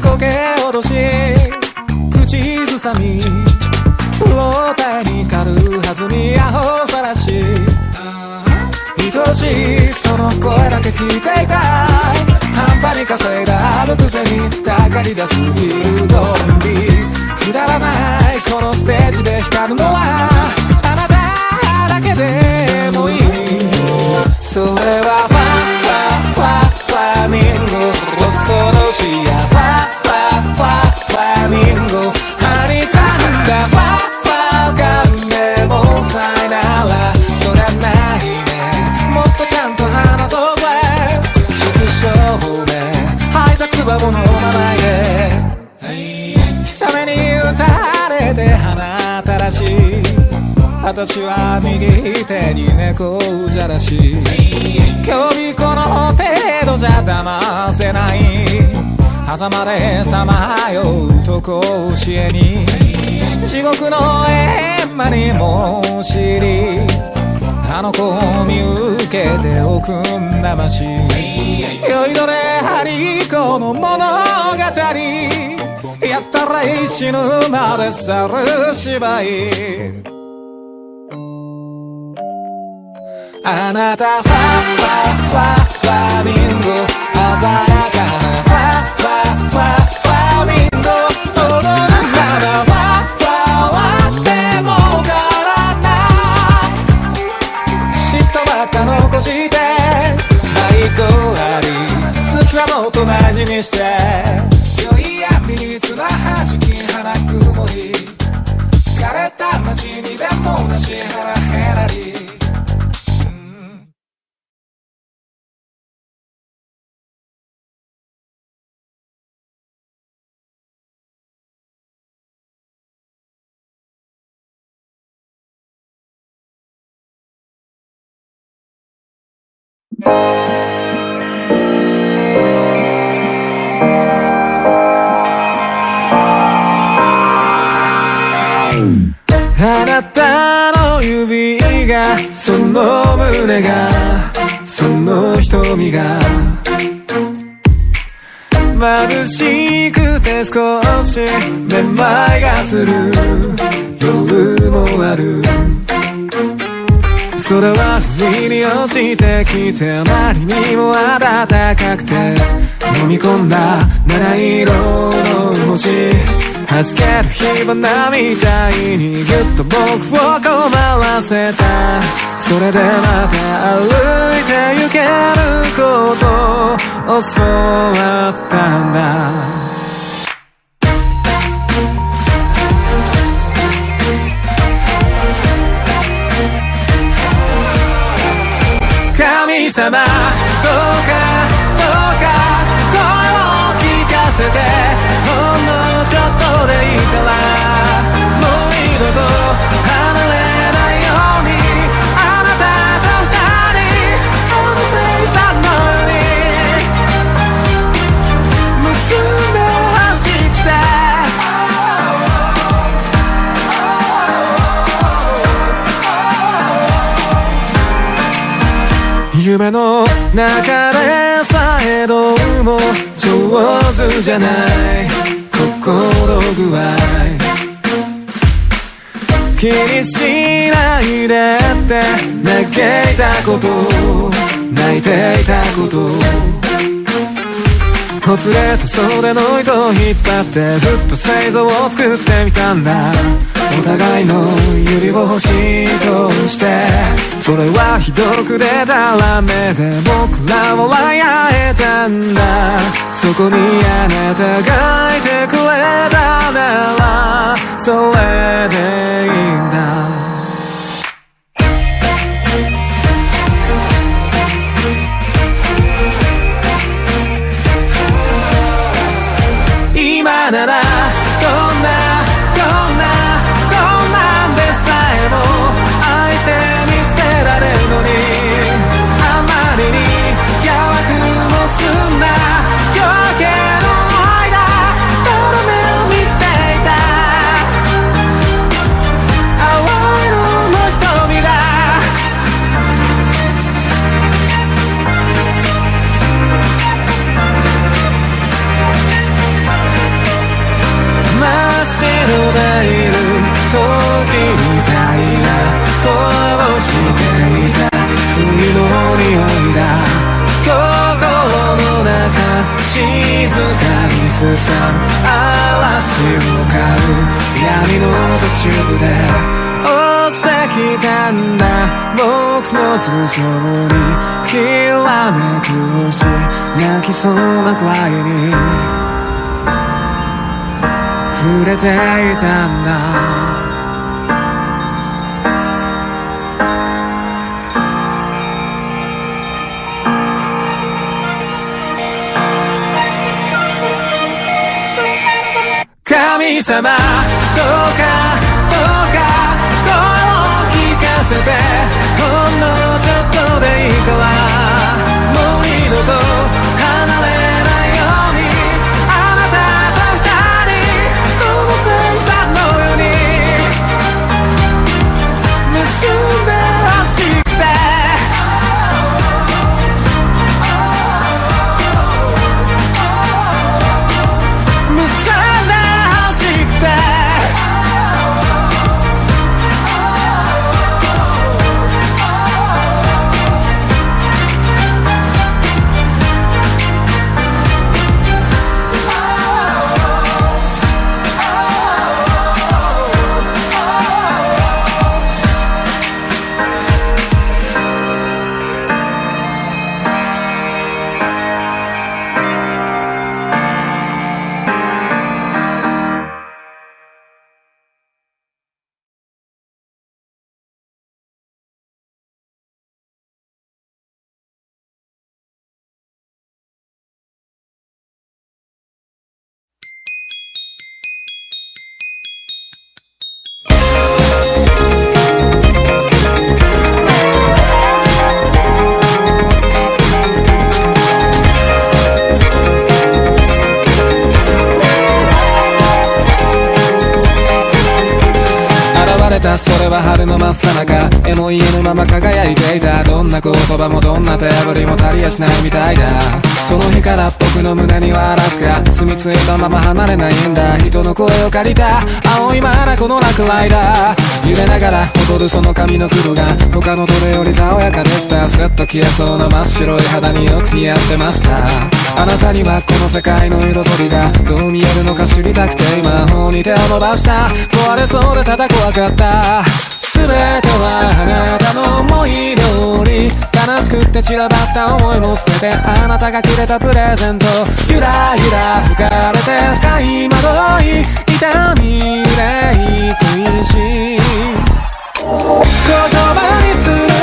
苔脅し口ずさみ老体に軽はずみアホさらし愛しいその声だけ聞いていた半端に稼いだあるくせにたかり出すビルドくだらないこのステージで光るのはあなただけでもいい。それは私は右手に猫じゃらし今日この程度じゃ騙せない。狭間でさまようと甲子園に。地獄の閻魔にも知り。あの子を見受けておくんだまし。酔いどれハリコの物語。やったら死ぬまで猿芝居。あなたファファファファミンゴ鮮やかなファファファファミンゴ踊るならファファはっても変わらない嫉妬ばっか残して愛とあり好きはもっと大事にして良い闇に綱弾き花曇り枯れた街にでもなし腹減らりその胸がその瞳が眩しくて少しめまいがする。夜もある。それは不意に落ちてきてあまりにも暖かくて飲み込んだ七色の星。弾ける火花みたいにぎゅっと僕を困らせた。それでまた歩いて行けることを教わったんだ。神様どうかからもう二度と離れないようにあなたと二人この星座のように結んでほしくて夢の中でさえどうも上手じゃない。心具合気にしないでって嘆いたこと泣いていたことほつれた袖の糸を引っ張ってずっと製造を作ってみたんだお互いの指を欲しいとしてそれはひどくでたらめで僕らは笑えたんだ。そこにあなたがいてくれたならそれでいいんだ。今ならだ。心の中静かにすさむ嵐を飼う闇の途中で。落ちてきたんだ。僕の頭上にきらめく星泣きそうなくらいに。触れていたんだ。神様どうかどうか声を聞かせてほんのちょっとでいいからもう二度と絵も言えぬまま輝いていた。どんな言葉もどんな手振りも足りやしないみたいだ。その日から僕の胸には嵐が住み着いたまま離れないんだ。人の声を借りた。青いまだこの落雷だ。揺れながら踊るその髪の黒が他のどれよりたおやかでした。スッと消えそうな真っ白い肌によく似合ってました。あなたにはこの世界の彩りがどう見えるのか知りたくて魔法に手を伸ばした。壊れそうでただ怖かった。全てはあなたの思い通り。悲しくって散らばった思いも捨ててあなたがくれたプレゼント。ゆらゆら吹かれて深い惑い痛み憂い食いし。言葉にする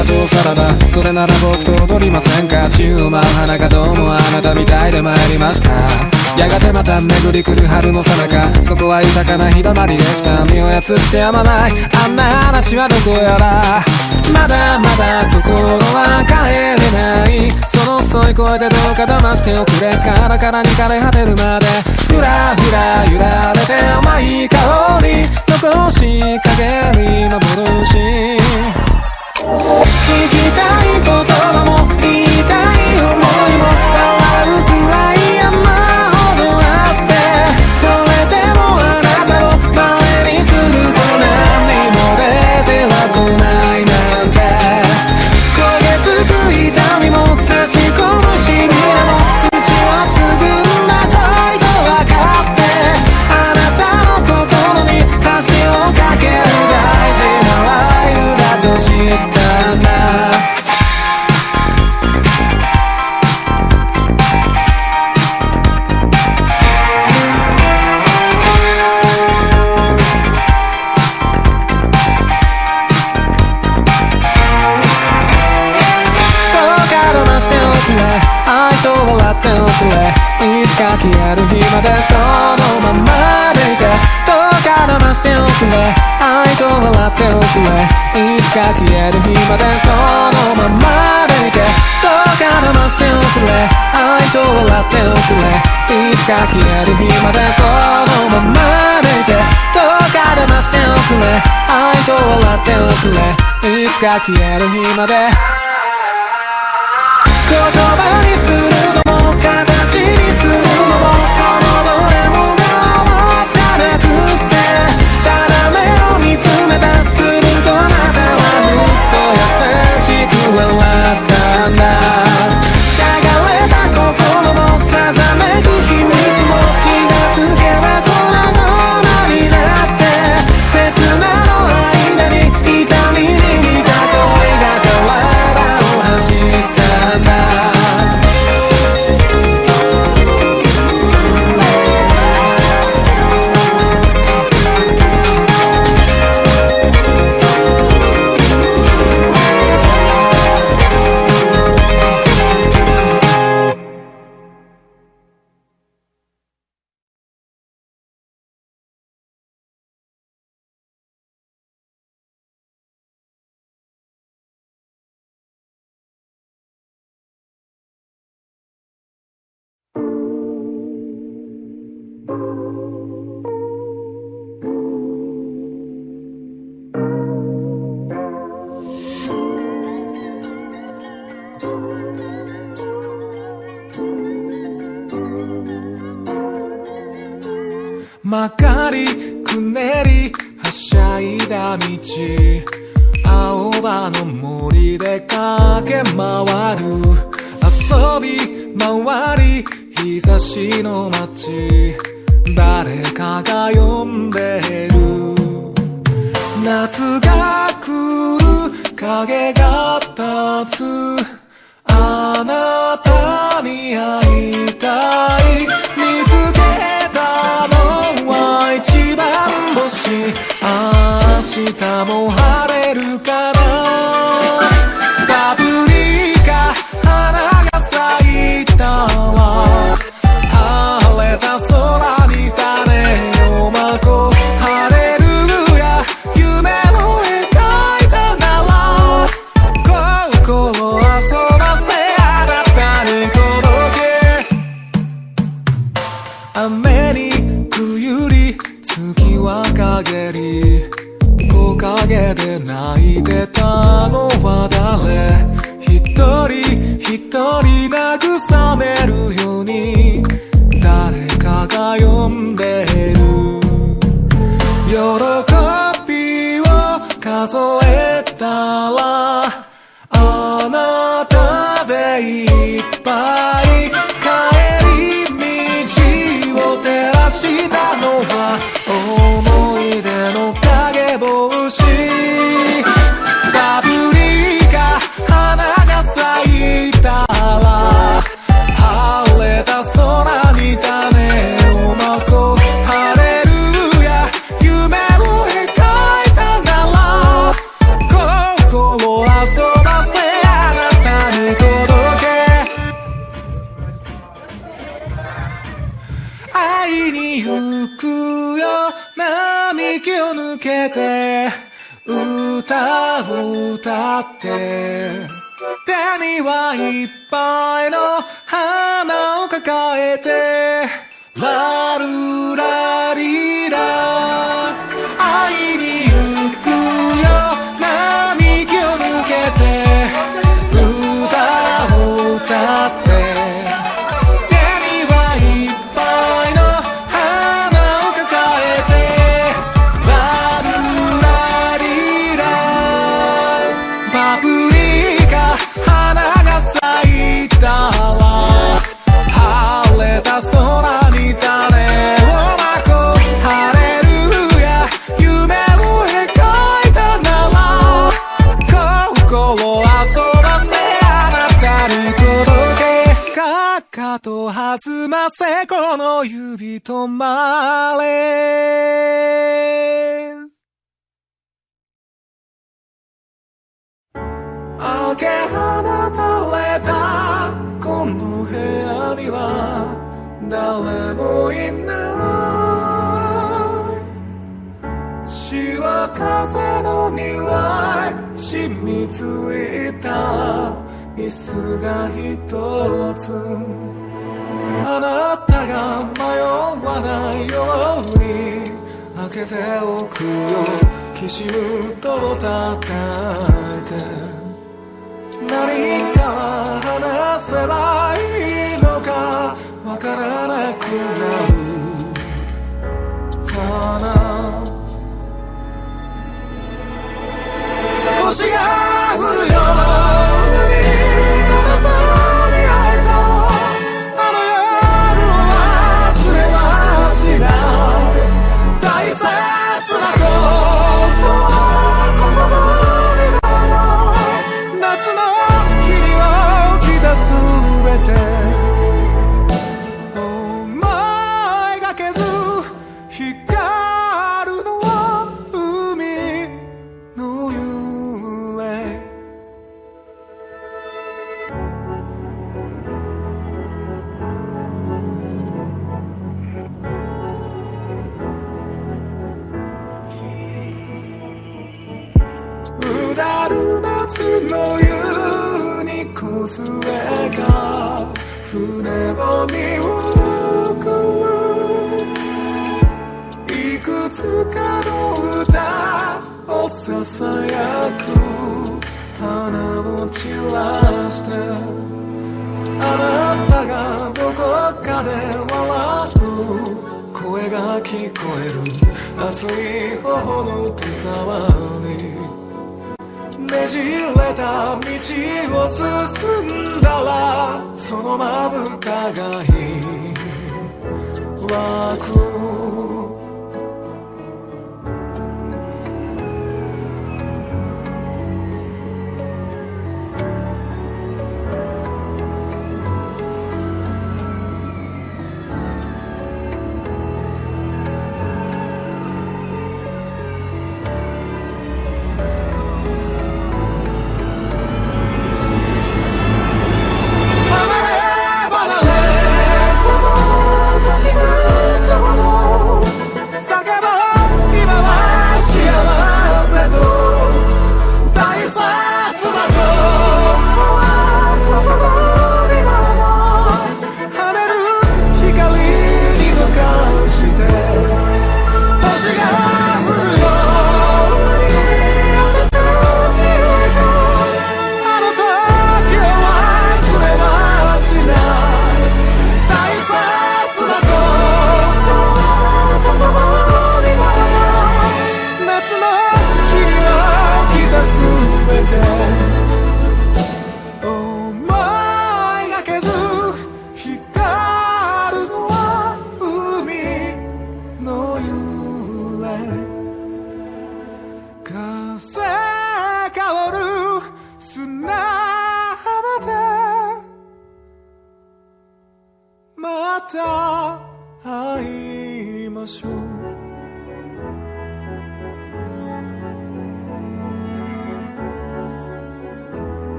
たとさらば。それなら僕と踊りませんか。宙を舞う花がどうもあなたみたいで参りました。やがてまた巡り来る春の最中そこは豊かな日だまりでした。身をやつしてやまない。あんな話はどこやら。まだまだ心は帰れない。その遅い声でどうか騙しておくれ。カラカラに枯れ果てるまでふらふら揺られて甘い香り。残し影に幻聞きたい言葉もいいくれいつか消える日までそのままでいてどうか騙しておくれ。愛と笑っておくれ。いつか消える日までそのままでいてどうか騙しておくれ。愛と笑っておくれ。いつか消える日まで。言葉にするの曲がりくねりはしゃいだ道。青葉の森で駆け回る。遊び回り日差しの街。誰かが呼んでる。夏が来る影が立つ。明日も晴れるから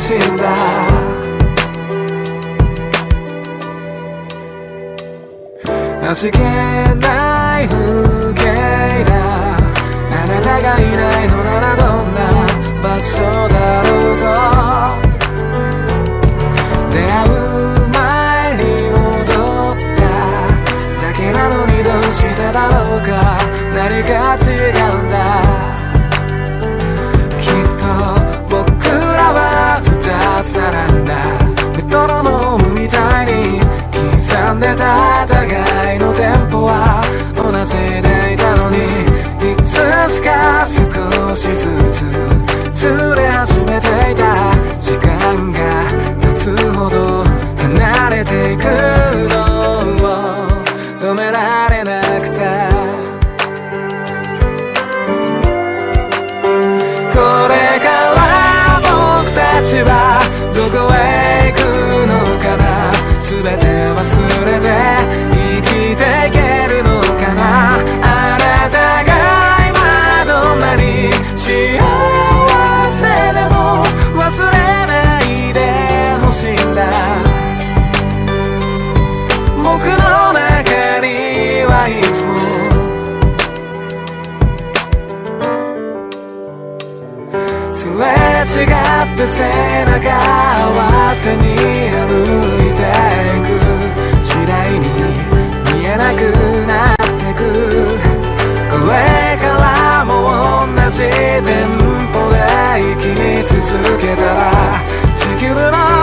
しんだ味気ない風景だ。あなたがいないのならどんな場所だろうと。出会う前に戻った。だけなのにどうしてだろうか。何か違うんだ。 낮에 に歩いてく。次第に見えなくなってく。これからも同じ電波で生き続けたら地球の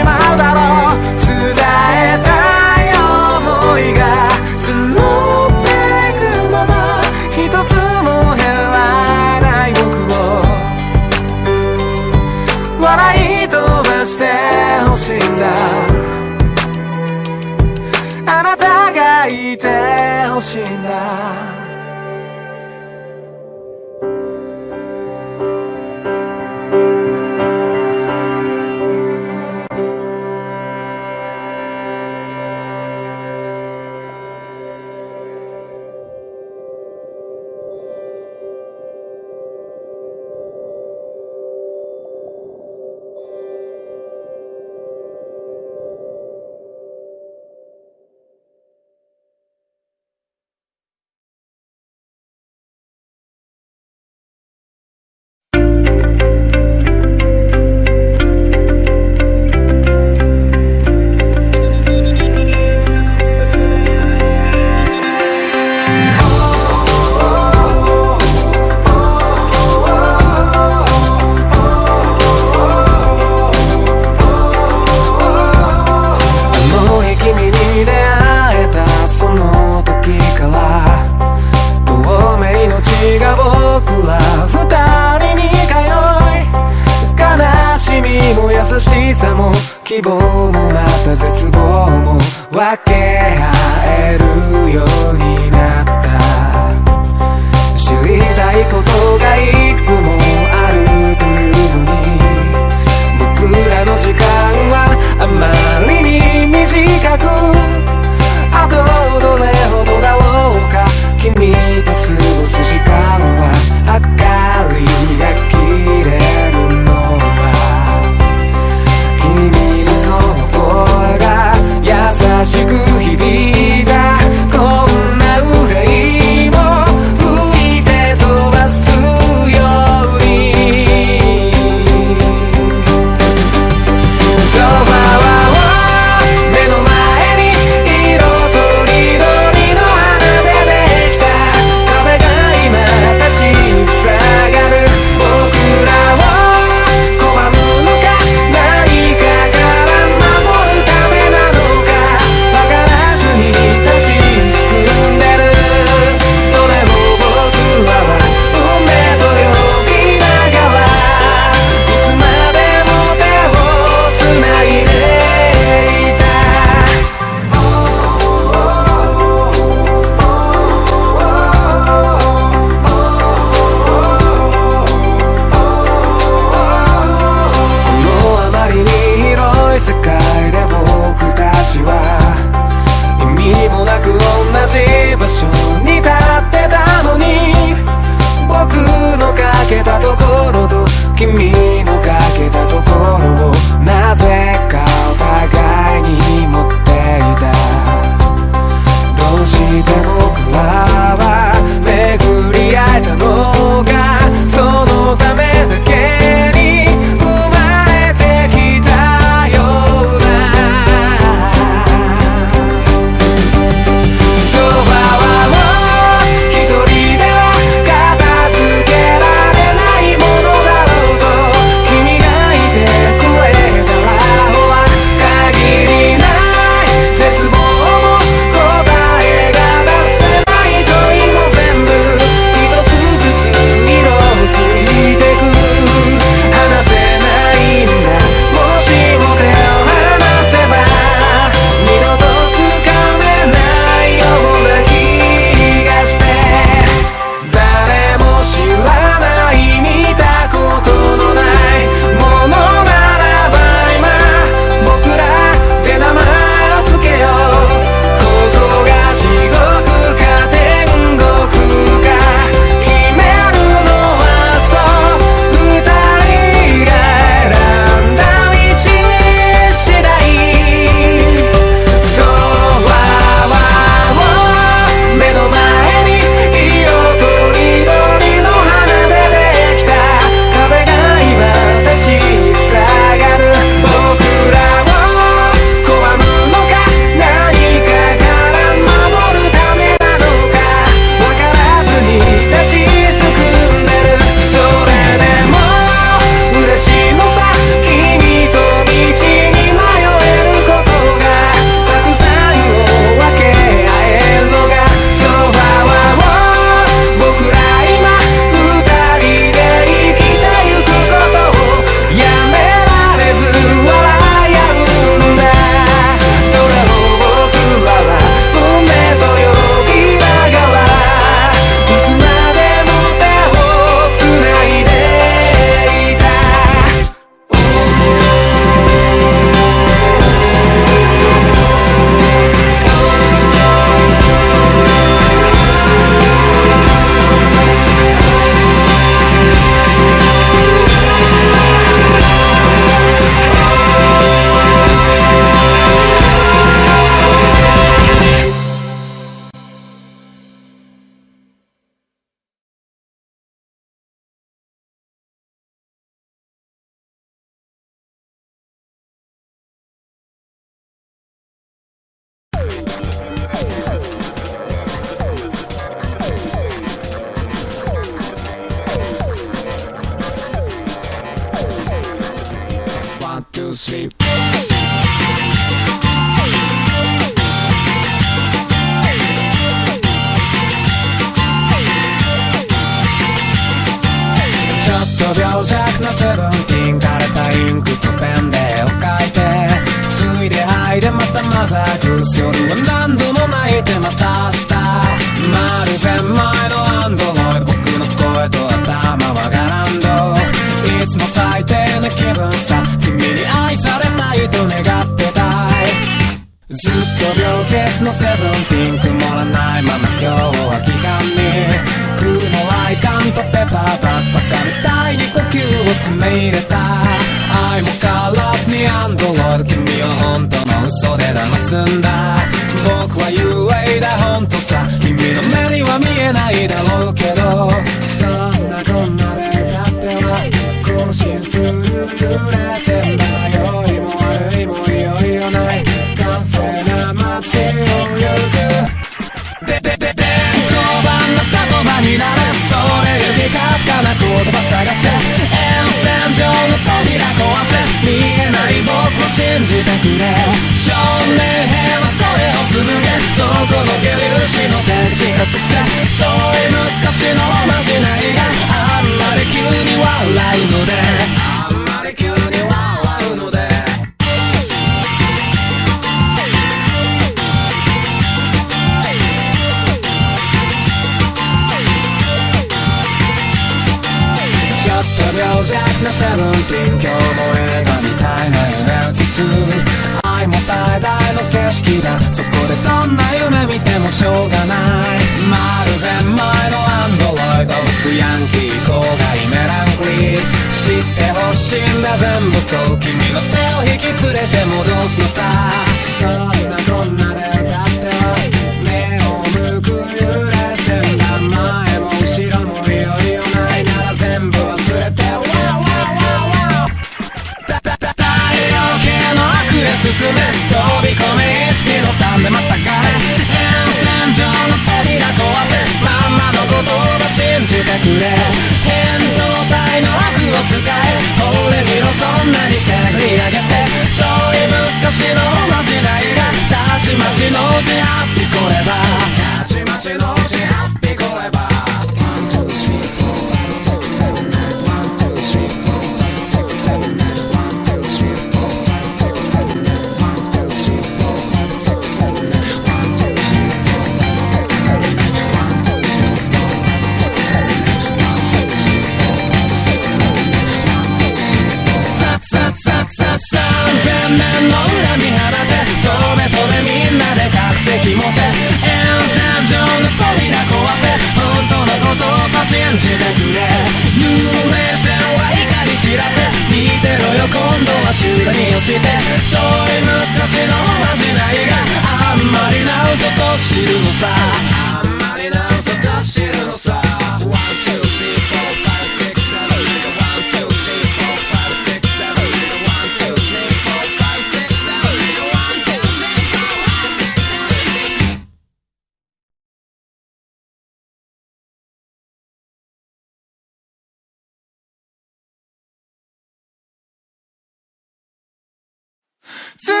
ずっと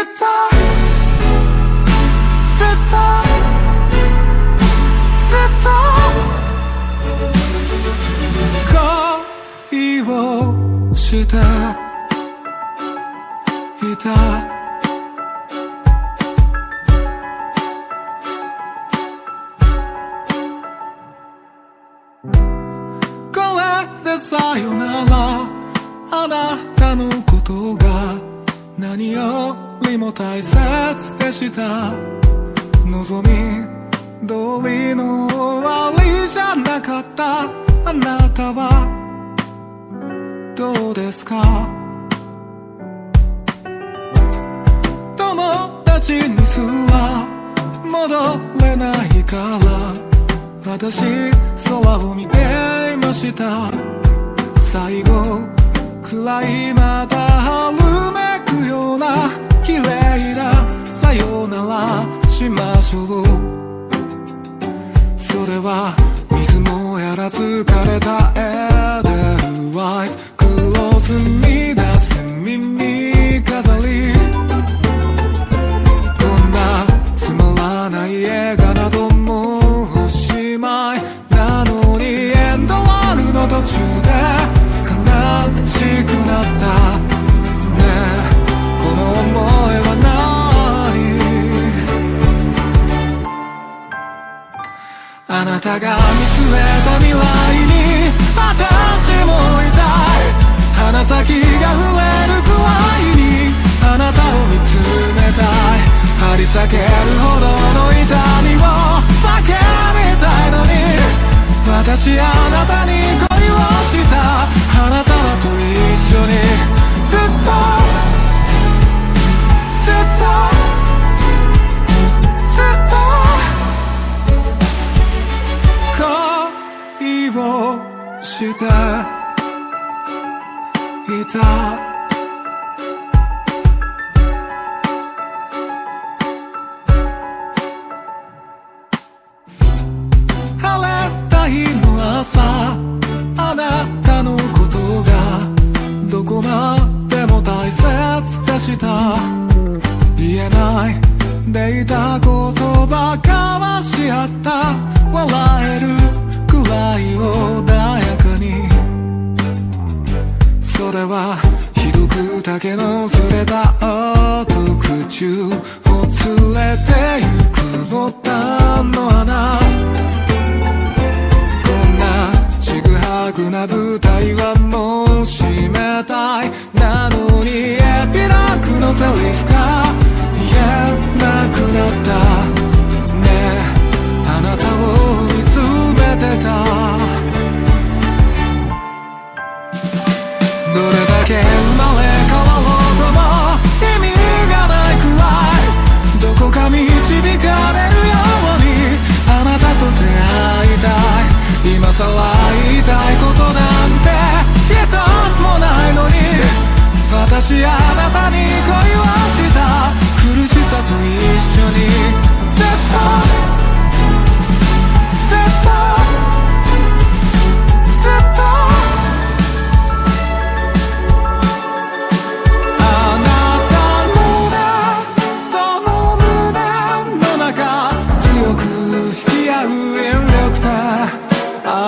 ずっとずっと恋をしていた。も大切でした。望み通りの終わりじゃなかった。あなたはどうですか？友達にすら戻れないから私空を見ていました。最後暗いまた春めくような綺麗なさよならしましょう。それは水もやらず枯れたエデルワイス。クロスになたが見据えた未来に私もいたい鼻先が触れるくらいにあなたを見つめたい張り裂けるほどの痛みを叫びたいのに私あなたに恋をした。あなたらと一緒に。ずっと。をしていた晴れた日の朝あなたのことがどこまでも大切でした。言えないでいたことれはひどく竹の触れた音口を連れてゆくボタンの穴。こんなちぐはぐな舞台はもう閉めたい。なのにエピラーグのセリフが言えなくなった。け生まれ変わろうとも意味がないくらいどこか導かれるようにあなたと出会いたい今さら言いたいことなんて一つもないのに私あなたに恋はした苦しさと一緒に絶対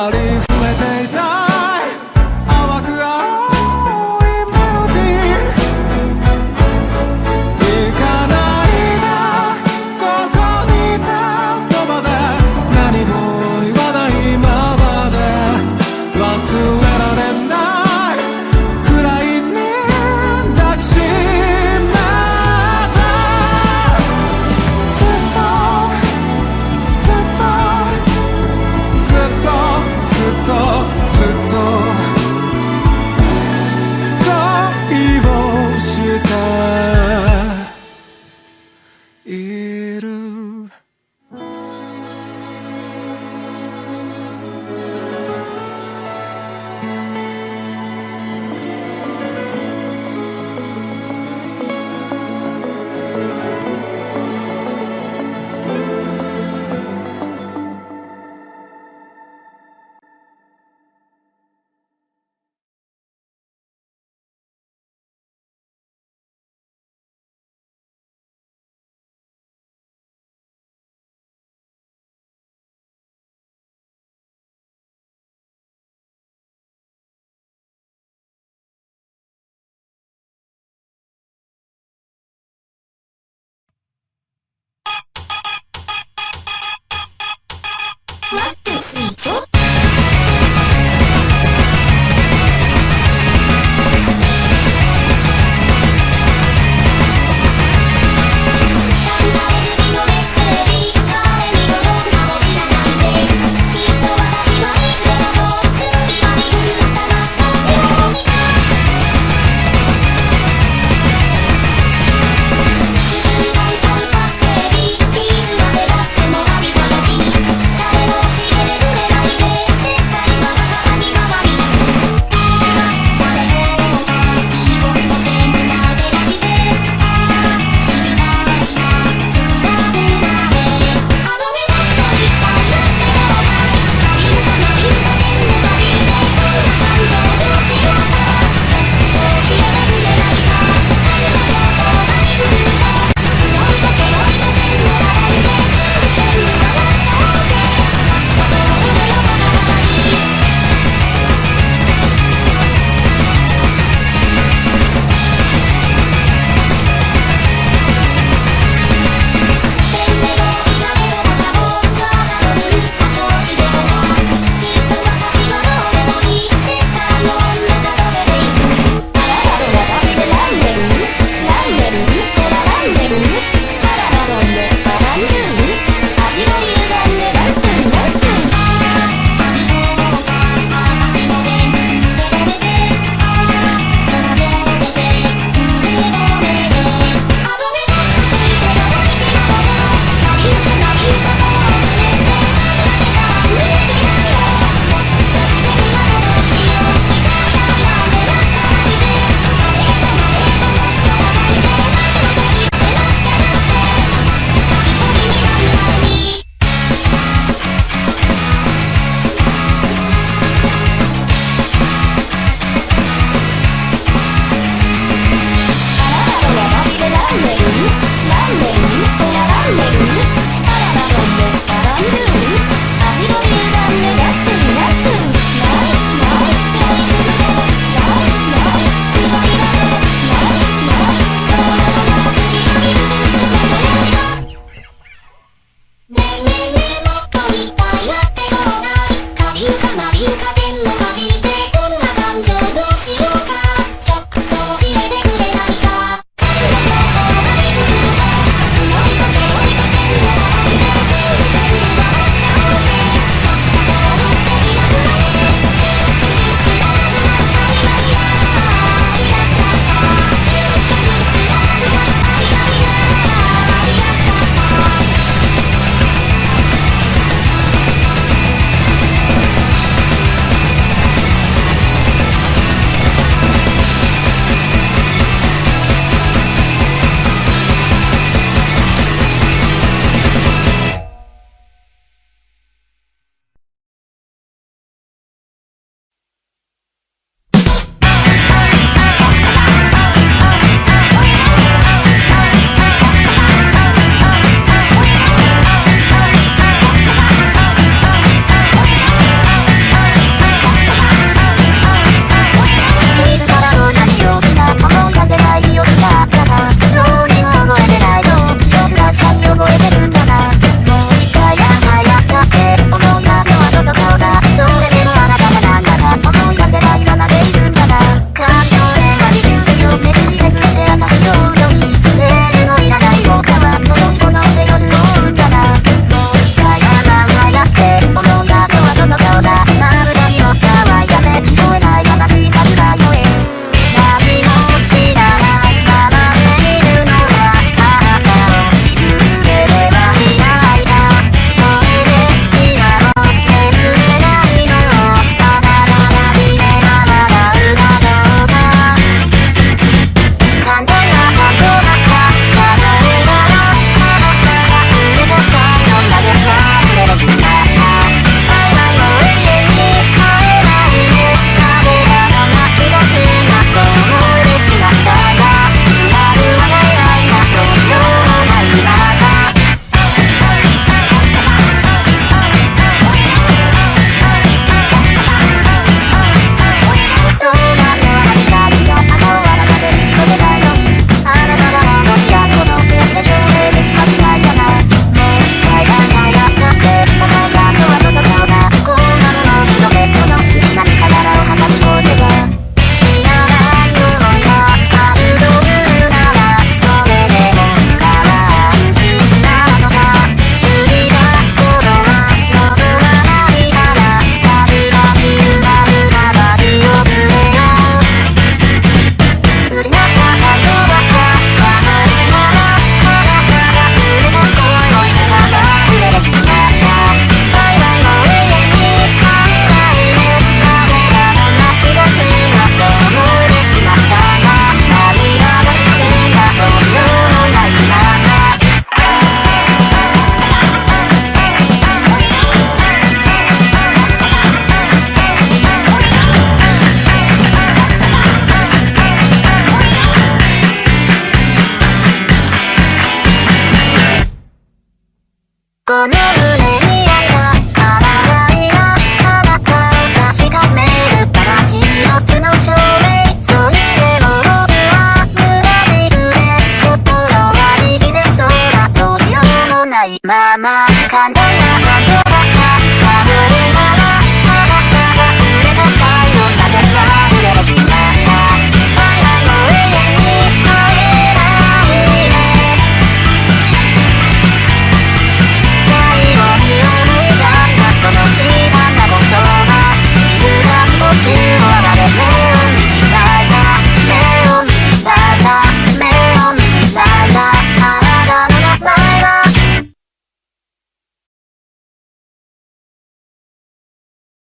あ